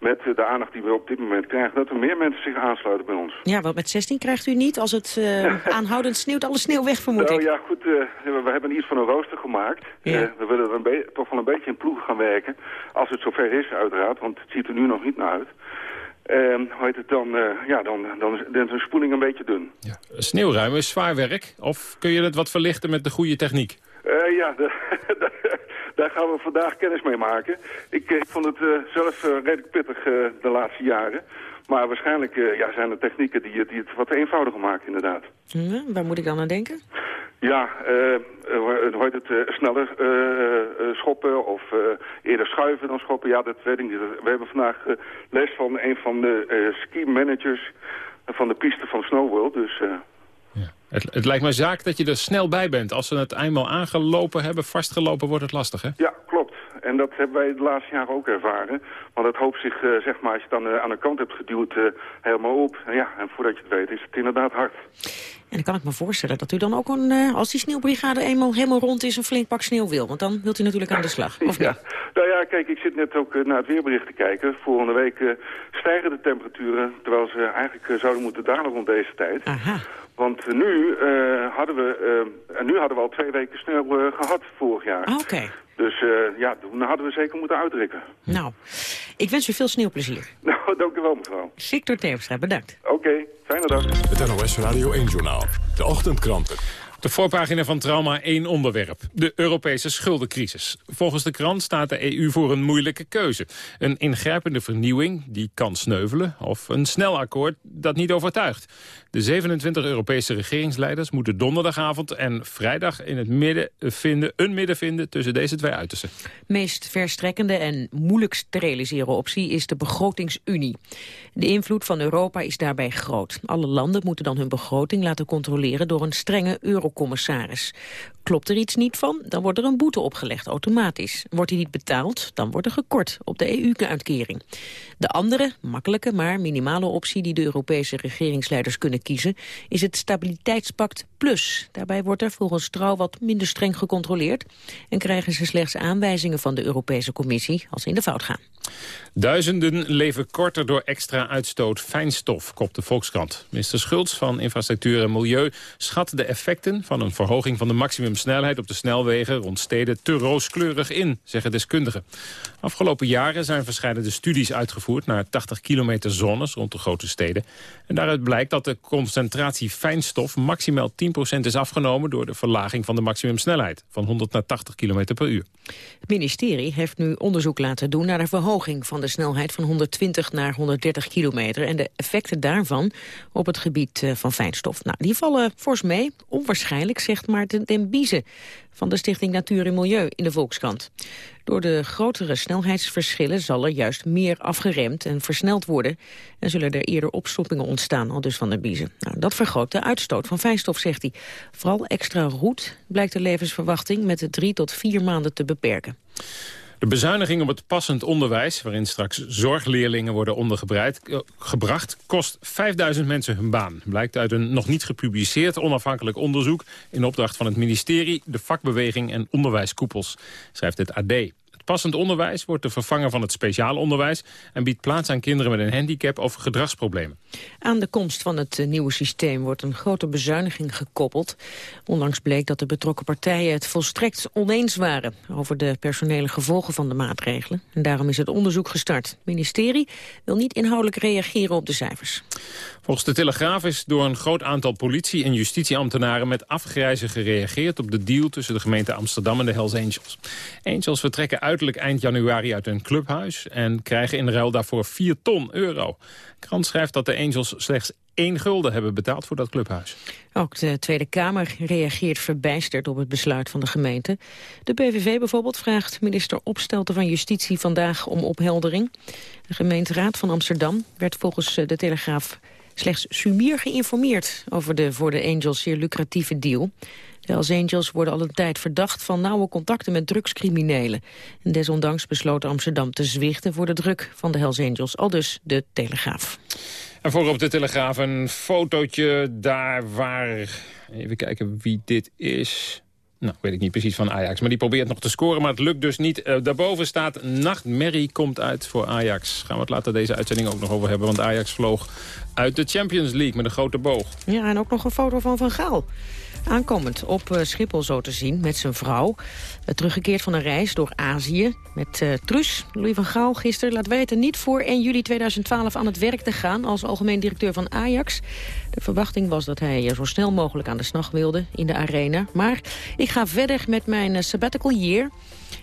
met de aandacht die we op dit moment krijgen... dat er meer mensen zich aansluiten bij ons. Ja, want met 16 krijgt u niet. Als het eh, aanhoudend sneeuwt, alle sneeuw weg, vermoed nou ik. ja, goed, eh, we hebben iets van een rooster gemaakt. Ja. Eh, we willen er een toch wel een beetje in ploeg gaan werken. Als het zover is, uiteraard, want het ziet er nu nog niet naar uit. En hoe heet het dan, eh, ja, dan, dan, dan is een spoeling een beetje dun. Sneeuwruimen is zwaar werk. Of kun je het wat verlichten met de goede techniek? Eh, ja, daar gaan we vandaag kennis mee maken. Ik, eh, ik vond het zelf redelijk pittig de laatste jaren. Maar waarschijnlijk eh, ja, zijn er technieken die, het- die het wat eenvoudiger maken, inderdaad. Hm, waar moet ik dan aan denken? Ja, eh, eh, hoe heet het, sneller eh, eh, schoppen of eh, eerder schuiven dan schoppen. Ja, dat weet ik niet. We hebben vandaag eh, les van een van de eh, ski-managers van de piste van Snowworld. Dus eh, Het, het lijkt me zaak dat je er snel bij bent. Als ze het eenmaal aangelopen hebben, vastgelopen, wordt het lastig, hè? ja, klopt. En dat hebben wij de laatste jaren ook ervaren. Want het hoopt zich, eh, zeg maar, als je het dan eh, aan de kant hebt geduwd, eh, helemaal op. En ja, en voordat je het weet is het inderdaad hard. En dan kan ik me voorstellen dat u dan ook, een, als die sneeuwbrigade eenmaal helemaal rond is... een flink pak sneeuw wil. Want dan wilt u natuurlijk aan de slag, of ja. niet? Nou ja, kijk, ik zit net ook naar het weerbericht te kijken. Volgende week stijgen de temperaturen, terwijl ze eigenlijk zouden moeten dalen rond deze tijd. Aha. Want nu, eh, hadden we, eh, en nu hadden we al twee weken sneeuw eh, gehad vorig jaar. Ah, Oké. Dus eh, ja, toen hadden we zeker moeten uitdrukken. Nou, ik wens u veel sneeuwplezier. Nou, dank u wel mevrouw. Victor Teemstra, bedankt. Oké, fijne dag. Het NOS Radio 1-journaal. De ochtendkranten. De voorpagina van Trauma één onderwerp. De Europese schuldencrisis. Volgens de krant staat de EU voor een moeilijke keuze. Een ingrijpende vernieuwing die kan sneuvelen... of een snel akkoord dat niet overtuigt. De 27 Europese regeringsleiders moeten donderdagavond en vrijdag... in het midden vinden, een midden vinden tussen deze twee uitersten. meest verstrekkende en moeilijkst te realiseren optie is de begrotingsunie. De invloed van Europa is daarbij groot. Alle landen moeten dan hun begroting laten controleren door een strenge eurocommissaris. Klopt er iets niet van, dan wordt er een boete opgelegd automatisch. Wordt die niet betaald, dan wordt er gekort op de EU-uitkering. De andere, makkelijke maar minimale optie die de Europese regeringsleiders kunnen kiezen, is het Stabiliteitspact Plus. Daarbij wordt er volgens Trouw wat minder streng gecontroleerd en krijgen ze slechts aanwijzingen van de Europese Commissie als ze in de fout gaan. Duizenden leven korter door extra uitstoot fijnstof, kopt de Volkskrant. Minister Schultz van Infrastructuur en Milieu schat de effecten van een verhoging van de maximumsnelheid op de snelwegen rond steden te rooskleurig in, zeggen deskundigen. Afgelopen jaren zijn verschillende studies uitgevoerd naar 80 kilometer zones rond de grote steden. En daaruit blijkt dat de concentratie fijnstof maximaal 10% is afgenomen door de verlaging van de maximumsnelheid van 100 naar 80 kilometer per uur. Het ministerie heeft nu onderzoek laten doen naar de verhoging van de snelheid van 120 naar 130 kilometer en de effecten daarvan op het gebied eh, van fijnstof. Nou, die vallen fors mee. Onwaarschijnlijk, zegt Maarten den Biezen van de Stichting Natuur en Milieu in de Volkskrant. Door de grotere snelheidsverschillen zal er juist meer afgeremd en versneld worden en zullen er eerder opstoppingen ontstaan, al dus van de Biezen. Nou, dat vergroot de uitstoot van fijnstof, zegt hij. Vooral extra roet blijkt de levensverwachting met drie tot vier maanden te beperken. De bezuiniging op het passend onderwijs, waarin straks zorgleerlingen worden ondergebreid, eh, kost 5000 mensen hun baan. Blijkt uit een nog niet gepubliceerd onafhankelijk onderzoek in opdracht van het ministerie, de vakbeweging en onderwijskoepels, schrijft het AD. Passend onderwijs wordt de vervanger van het speciaal onderwijs... en biedt plaats aan kinderen met een handicap of gedragsproblemen. Aan de komst van het eh, nieuwe systeem wordt een grote bezuiniging gekoppeld. Onlangs bleek dat de betrokken partijen het volstrekt oneens waren... over de personele gevolgen van de maatregelen. En daarom is het onderzoek gestart. Het ministerie wil niet inhoudelijk reageren op de cijfers. Volgens de Telegraaf is door een groot aantal politie- en justitieambtenaren... met afgrijzen gereageerd op de deal tussen de gemeente Amsterdam en de Hells Angels. Angels vertrekken uiterlijk eind januari uit hun clubhuis... en krijgen in ruil daarvoor 4 ton euro. Krant schrijft dat de Angels slechts één gulden hebben betaald voor dat clubhuis. Ook de Tweede Kamer reageert verbijsterd op het besluit van de gemeente. De PVV bijvoorbeeld vraagt minister Opstelten van Justitie vandaag om opheldering. De gemeenteraad van Amsterdam werd volgens eh, de Telegraaf slechts sumier geïnformeerd over de voor de Angels zeer lucratieve deal. De Hells Angels worden al een tijd verdacht van nauwe contacten met drugscriminelen. En desondanks besloot Amsterdam te zwichten voor de druk van de Hells Angels, al dus de Telegraaf. En voor op de Telegraaf een fotootje daar waar... Even kijken wie dit is. Nou, weet ik niet precies van Ajax. Maar die probeert nog te scoren, maar het lukt dus niet. Uh, daarboven staat Nachtmerrie komt uit voor Ajax. Gaan we het later deze uitzending ook nog over hebben. Want Ajax vloog uit de Champions League met een grote boog. Ja, en ook nog een foto van Van Gaal. Aankomend op uh, Schiphol zo te zien met zijn vrouw. Teruggekeerd van een reis door Azië met uh, Truus. Louis van Gaal gisteren laat weten niet voor 1 juli 2012 aan het werk te gaan... als algemeen directeur van Ajax. De verwachting was dat hij zo snel mogelijk aan de slag wilde in de arena. Maar ik ga verder met mijn sabbatical year...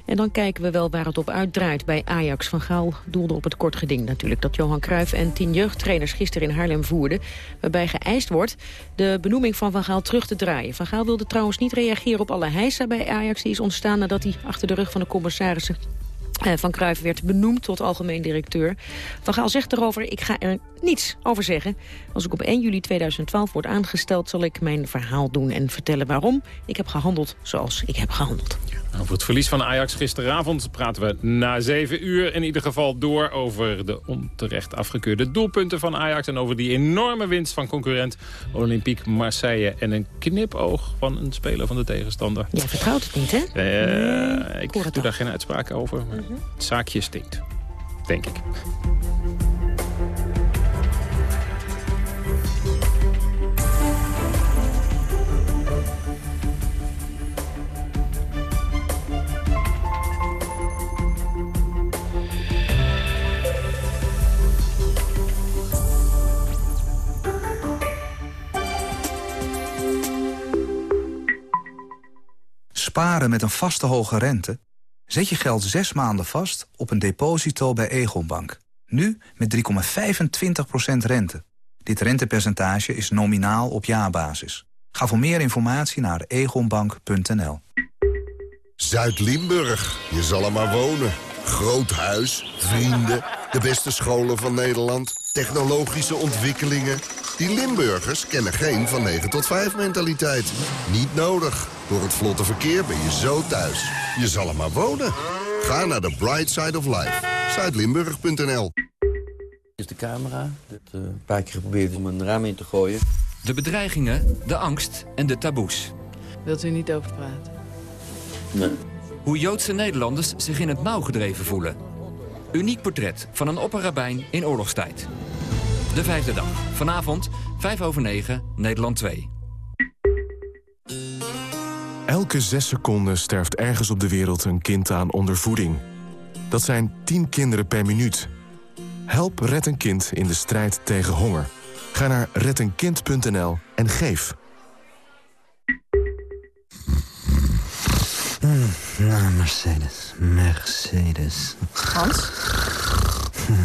En dan kijken we wel waar het op uitdraait bij Ajax. Van Gaal doelde op het kort geding natuurlijk... dat Johan Cruijff en tien jeugdtrainers gisteren in Haarlem voerden... waarbij geëist wordt de benoeming van Van Gaal terug te draaien. Van Gaal wilde trouwens niet reageren op alle heisa bij Ajax... die is ontstaan nadat hij achter de rug van de commissarissen eh, van Cruijff werd benoemd tot algemeen directeur. Van Gaal zegt erover, ik ga er niets over zeggen. Als ik op 1 juli 2012 word aangesteld, zal ik mijn verhaal doen... en vertellen waarom ik heb gehandeld zoals ik heb gehandeld. Over het verlies van Ajax gisteravond praten we na zeven uur in ieder geval door... over de onterecht afgekeurde doelpunten van Ajax... en over die enorme winst van concurrent Olympique Marseille... en een knipoog van een speler van de tegenstander. Jij vertrouwt het niet, hè? Uh, nee, ik doe daar geen uitspraak over, maar -hmm. het zaakje stinkt. Denk ik. Sparen met een vaste hoge rente? Zet je geld zes maanden vast op een deposito bij Egonbank. Nu met 3,25% rente. Dit rentepercentage is nominaal op jaarbasis. Ga voor meer informatie naar egonbank.nl. Zuid-Limburg, je zal er maar wonen. Groot huis, vrienden, de beste scholen van Nederland, technologische ontwikkelingen. Die Limburgers kennen geen van 9 tot 5 mentaliteit. Niet nodig. Door het vlotte verkeer ben je zo thuis. Je zal er maar wonen. Ga naar the bright side of life. Zuidlimburg.nl is de camera. Dat uh, een paar keer geprobeerd om een raam in te gooien. De bedreigingen, de angst en de taboes. Wilt u niet over praten? Nee. Hoe Joodse Nederlanders zich in het nauw gedreven voelen. Uniek portret van een opperrabijn in oorlogstijd. De vijfde dag. Vanavond, 5 over 9, Nederland 2. Elke zes seconden sterft ergens op de wereld een kind aan ondervoeding. Dat zijn 10 kinderen per minuut. Help Red een Kind in de strijd tegen honger. Ga naar reddenkind.nl en geef. Nou, Mercedes. Mercedes. Hans?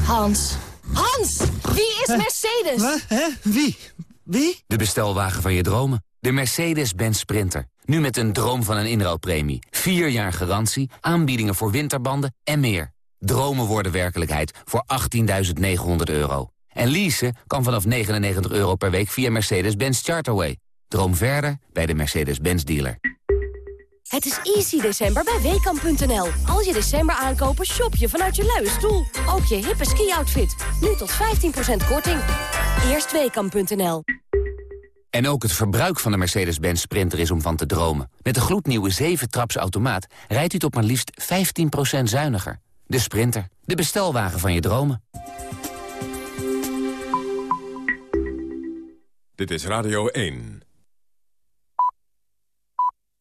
Hans? Hans! Wie is Mercedes? Wat? Hè? Wie? Wie? De bestelwagen van je dromen. De Mercedes-Benz Sprinter. Nu met een droom van een inruilpremie. Vier jaar garantie, aanbiedingen voor winterbanden en meer. Dromen worden werkelijkheid voor 18.900 euro. En leasen kan vanaf 99 euro per week via Mercedes-Benz Charterway. Droom verder bij de Mercedes-Benz dealer. Het is easy december bij Weekamp.nl. Als je december aankopen, shop je vanuit je luie stoel. Ook je hippe ski-outfit. Nu tot 15% korting. Eerst Weekamp.nl. En ook het verbruik van de Mercedes-Benz Sprinter is om van te dromen. Met de gloednieuwe 7-traps automaat rijdt u tot maar liefst 15% zuiniger. De Sprinter, de bestelwagen van je dromen. Dit is Radio 1.